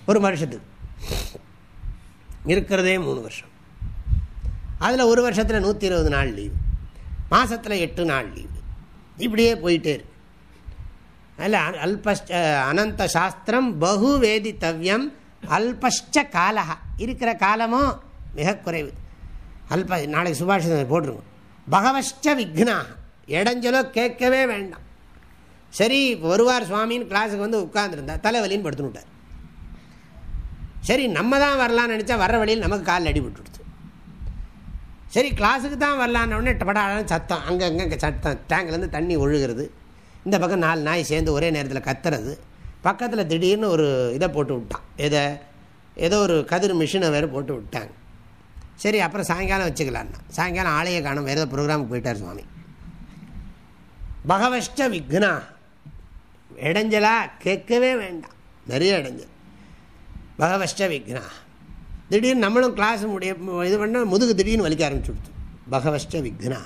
ஒரு வருஷத்துக்கு. இருக்கிறதே மூணு வருஷம். அதில் ஒரு வருஷத்தில் நூற்றி இருபது நாள் லீவு. மாதத்தில் எட்டு நாள் லீவு. இப்படியே போயிட்டே இருக்கு. அதில் அல்பஷ்ட அனந்த சாஸ்திரம் பகு வேதித்தவ்யம் அல்பஷ்ட காலகா இருக்கிற காலமும் மிக குறைவு அல்ப நாளைக்கு சுபாஷிதம் போட்டிருக்கோம் பகவஷ்ட விக்னா இடைஞ்சலோ கேட்கவே வேண்டாம் சரி வருவார் சுவாமின்னு கிளாஸுக்கு வந்து உட்காந்துருந்தா தலைவலின்னு படுத்துனுட்டார் சரி நம்ம தான் வரலான்னு நினச்சா வர்ற வழியில் நமக்கு காலில் அடிபட்டு கொடுத்து சரி கிளாஸுக்கு தான் வரலான்னு உடனே படாலும் சத்தம் அங்கங்கே சத்தம் டேங்க்லேருந்து தண்ணி ஒழுகிறது இந்த பக்கம் நாலு நாய் சேர்ந்து ஒரே நேரத்தில் கத்துறது. பக்கத்தில் திடீர்னு ஒரு இதை போட்டு விட்டான். எதை? ஏதோ ஒரு கதிர் மிஷினை வேறு போட்டு விட்டாங்க. சரி அப்புறம் சாயங்காலம் வச்சுக்கலான்னா. சாயங்காலம் ஆலய காணும் வேறு ஏதோ ப்ரோக்ராமுக்கு போயிட்டார் சுவாமி. பகவஷ்ட விக்னா. இடைஞ்சலா கேட்கவே வேண்டாம். நிறைய இடைஞ்சல். பகவஷ்ட விக்னா. திடீர்னு நம்மளும் கிளாஸ் முடிய இது பண்ணால் முதுகு திடீர்னு வலிக்க ஆரம்பிச்சு ஆரம்பிச்சுடுத்து பகவஷ்ட விக்னா.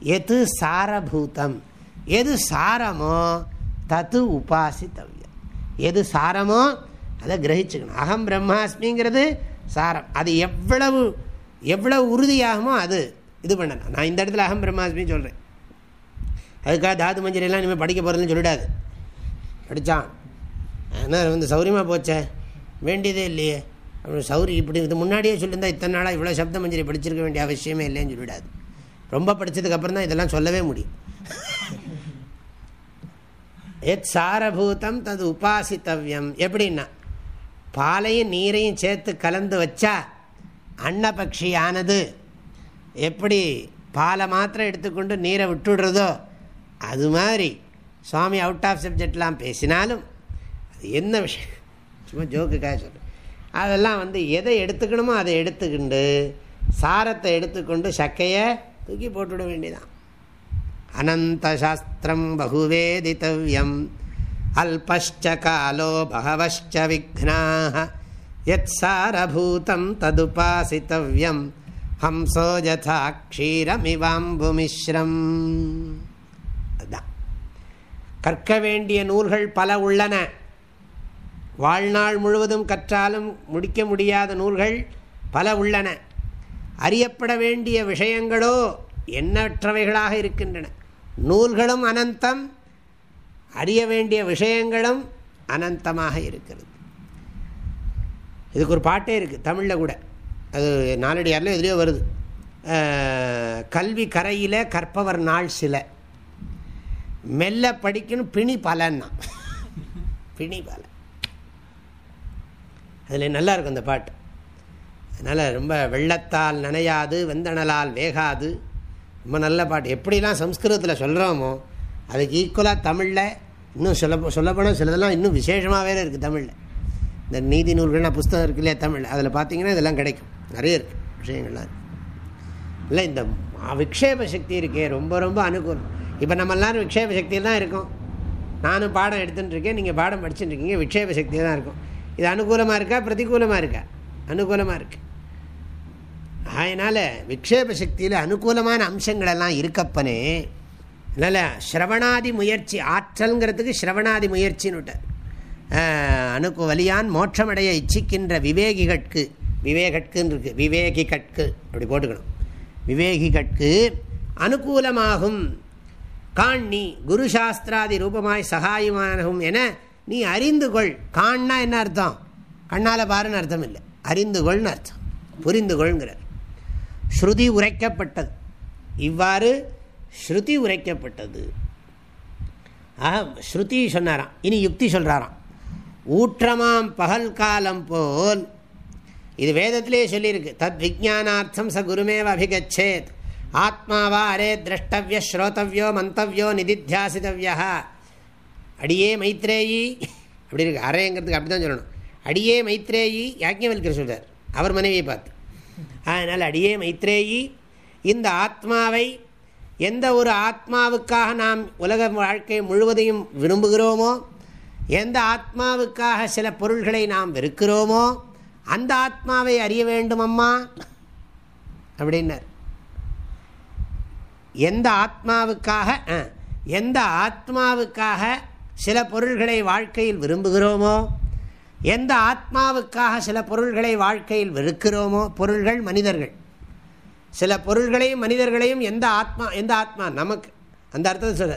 எது சாரபூதம்? எது சாரமோ தத்து உபாசித்தவ்யம். எது சாரமோ அதை கிரகிச்சுக்கணும். அகம் பிரம்மாஸ்மிங்கிறது சாரம். அது எவ்வளவு எவ்வளவு உறுதியாகுமோ அது இது பண்ணணும். நான் இந்த இடத்துல அகம் பிரம்மாஸ்மின்னு சொல்கிறேன் அதுக்காக தாது மஞ்சள் இனிமேல் படிக்க போகிறதுன்னு சொல்லிடாது. படித்தான் ஆனால் வந்து சௌரியமாக போச்சே? வேண்டியதே இல்லையே. அப்படி சௌரி இப்படி இது முன்னாடியே சொல்லியிருந்தால் இத்தனை நாளாக இவ்வளோ சப்த மஞ்சரி படிச்சிருக்க வேண்டிய அவசியமே இல்லைன்னு சொல்லிவிடாது ரொம்ப படித்ததுக்கப்புறம் தான் இதெல்லாம் சொல்லவே முடியும். எத் சாரபூதம் தது உபாசித்தவ்யம். எப்படின்னா பாலையும் நீரையும் சேர்த்து கலந்து வச்சா அன்னபக்ஷியானது. எப்படி பாலை மாத்திரம் எடுத்துக்கொண்டு நீரை விட்டுடுறதோ அது மாதிரி சுவாமி அவுட் ஆஃப் சப்ஜெக்ட்லாம் பேசினாலும் அது என்ன விஷயம்? சும்மா ஜோக்குக்காக சொல்கிறேன் அதெல்லாம் வந்து எதை எடுத்துக்கணுமோ அதை எடுத்துக்கிண்டு சாரத்தை எடுத்துக்கொண்டு சக்கையை தூக்கி போட்டுவிட வேண்டியதான் அனந்தசாஸ்திரம் பகுவேதித்தவியம். अल्पश्च காலோ बहवश्च विघ्नाः यत्सारभूतं சாரபூதம் ததுபாசித்தவியம். ஹம்சோ யதா க்ஷீரமிவாம்புமிஸ்ரம் கற்க வேண்டிய நூல்கள் பல உள்ளன. வாழ்நாள் முழுவதும் கற்றாலும் முடிக்க முடியாத நூல்கள் பல உள்ளன. அறியப்பட வேண்டிய விஷயங்களோ எண்ணற்றவைகளாக இருக்கின்றன. நூல்களும் அனந்தம் அறிய வேண்டிய விஷயங்களும் அனந்தமாக இருக்கிறது. இதுக்கு ஒரு பாட்டே இருக்குது தமிழில் கூட. அது நாலடியாரில் எதுலேயோ வருது. கல்வி கரையில் கற்பவர் நாள் சில. மெல்ல படிக்கணும் பிணி பலன்னா. பிணி பலன் அதில் நல்லாயிருக்கும் அந்த பாட்டு. அதனால் ரொம்ப வெள்ளத்தால் நனையாது வெந்தணலால் வேகாது. ரொம்ப நல்ல பாட்டு. எப்படிலாம் சம்ஸ்கிருதத்தில் சொல்கிறோமோ அதுக்கு ஈக்குவலாக தமிழில் இன்னும் சொல்ல சொல்லப்போனால் சிலதெல்லாம் இன்னும் விசேஷமாகவே இருக்குது தமிழில். இந்த நீதி நூல்கள்னா புஸ்தகம் இருக்கு இல்லையா தமிழ் அதில் பார்த்தீங்கன்னா இதெல்லாம் கிடைக்கும். நிறைய இருக்குது விஷயங்கள்லாம். இல்லை இந்த விக்ஷேப சக்தி இருக்கே ரொம்ப ரொம்ப அனுகூலம். இப்போ நம்ம எல்லோரும் விக்ஷேப சக்தியில் தான் இருக்கோம். நானும் பாடம் எடுத்துட்டுருக்கேன் நீங்கள் பாடம் படிச்சுட்டுருக்கீங்க விக்ஷேப சக்தி தான் இருக்கும். இது அனுகூலமாக இருக்கா பிரதிகூலமாக இருக்கா? அனுகூலமாக இருக்குது அதனால் விக்ஷேப சக்தியில் அனுகூலமான அம்சங்களெல்லாம் இருக்கப்பனே அதனால் ஸ்ரவணாதி முயற்சி ஆற்றல்ங்கிறதுக்கு ஸ்ரவணாதி முயற்சின்னு அணுக்கு வலியான் மோட்சமடைய இச்சிக்கின்ற விவேகிகட்கு விவேகட்குன்னு இருக்குது விவேகி கட்கு அப்படி போட்டுக்கணும். விவேகி கட்கு அனுகூலமாகும். காண்ணி குரு சாஸ்திராதி ரூபமாய் சகாயமாகும் என நீ அறிந்து கொள் காண்னா என்ன அர்த்தம்? கண்ணால் பாருன்னு அர்த்தம் இல்லை அறிந்து கொள்னு அர்த்தம். புரிந்து கொள்ங்கிறார் ஸ்ருதி உரைக்கப்பட்டது. இவ்வாறு ஸ்ருதி உரைக்கப்பட்டது. ஆக ஸ்ருதி சொன்னாராம். இனி யுக்தி சொல்கிறாராம் ஊற்றமாம் பகல் காலம் போல். இது வேதத்திலே சொல்லியிருக்கு. தத் விஜானார்த்தம் ச குருமேவ அபிகச்சேத். ஆத்மாவா அரே திரஷ்டவிய ஸ்ரோதவியோ மந்தவியோ நிதித்தியாசிதவியா. அடியே மைத்ரேயி. அப்படி இருக்கு. அரேங்கிறதுக்கு அப்படி தான் சொல்லணும். அடியே மைத்ரேயி யாக்கியவல்கர் சொல்கிறார் அவர் மனைவியை பார்த்து. அதனால் அடியே மைத்ரேயி இந்த ஆத்மாவை எந்த ஒரு ஆத்மாவுக்காக நாம் உலக வாழ்க்கை முழுவதையும் விரும்புகிறோமோ எந்த ஆத்மாவுக்காக சில பொருள்களை நாம் வெறுக்கிறோமோ அந்த ஆத்மாவை அறிய வேண்டும் அம்மா அப்படின்னார். எந்த ஆத்மாவுக்காக எந்த ஆத்மாவுக்காக சில பொருள்களை வாழ்க்கையில் விரும்புகிறோமோ எந்த ஆத்மாவுக்காக சில பொருள்களை வாழ்க்கையில் வெறுக்கிறோமோ பொருள்கள் மனிதர்கள். சில பொருள்களையும் மனிதர்களையும் எந்த ஆத்மா எந்த ஆத்மா நமக்கு அந்த அர்த்தத்தை சொல்ல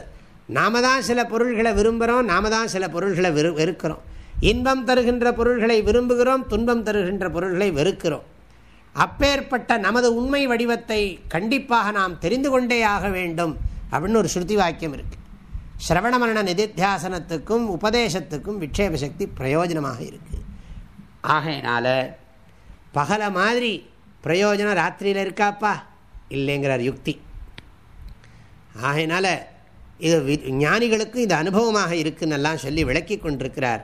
நாம தான் சில பொருள்களை விரும்புகிறோம் நாம தான் சில பொருள்களை வெறு வெறுக்கிறோம். இன்பம் தருகின்ற பொருள்களை விரும்புகிறோம் துன்பம் தருகின்ற பொருள்களை வெறுக்கிறோம். அப்பேற்பட்ட நமது உண்மை வடிவத்தை கண்டிப்பாக நாம் தெரிந்து கொண்டே ஆக வேண்டும் அப்படின்னு ஒரு ஸ்ருதி வாக்கியம் இருக்குது சிரவண மரண நிதித்தியாசனத்துக்கும் உபதேசத்துக்கும் விட்சேப சக்தி பிரயோஜனமாக இருக்குது ஆகையினால பகலை மாதிரி பிரயோஜனம் ராத்திரியில் இருக்காப்பா? இல்லைங்கிறார் யுக்தி. ஆகையினால இது ஞானிகளுக்கும் இது அனுபவமாக இருக்குன்னெல்லாம் சொல்லி விளக்கி கொண்டிருக்கிறார்.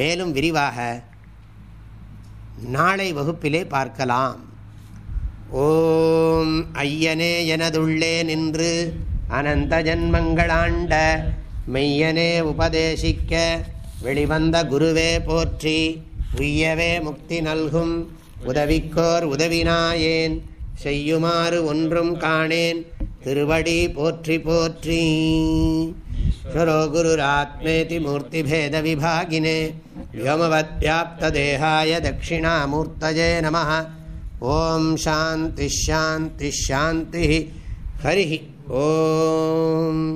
மேலும் விரிவாக நாளை வகுப்பிலே பார்க்கலாம். ஓம் ஐயனே எனதுள்ளே நின்று அனந்த ஜன்மங்களாண்ட மெய்யனே உபதேசிக்க வெளிவந்த குருவே போற்றி உய்யவே முக்தி நல்கும் உதவிக்கோர் உதவினாயேன் செய்யுமாறு ஒன்றும் காணேன் திருவடி போற்றி போற்றி. ஈஸ்வரோ குருராத்மேதி மூர்த்திபேத விபாகினே வோமவத் வியாப்ததேகாய தட்சிணாமூர்த்தஜே நம. ஓம் சாந்தி ஷாந்தி ஷாந்தி ஹரிஹி. ओम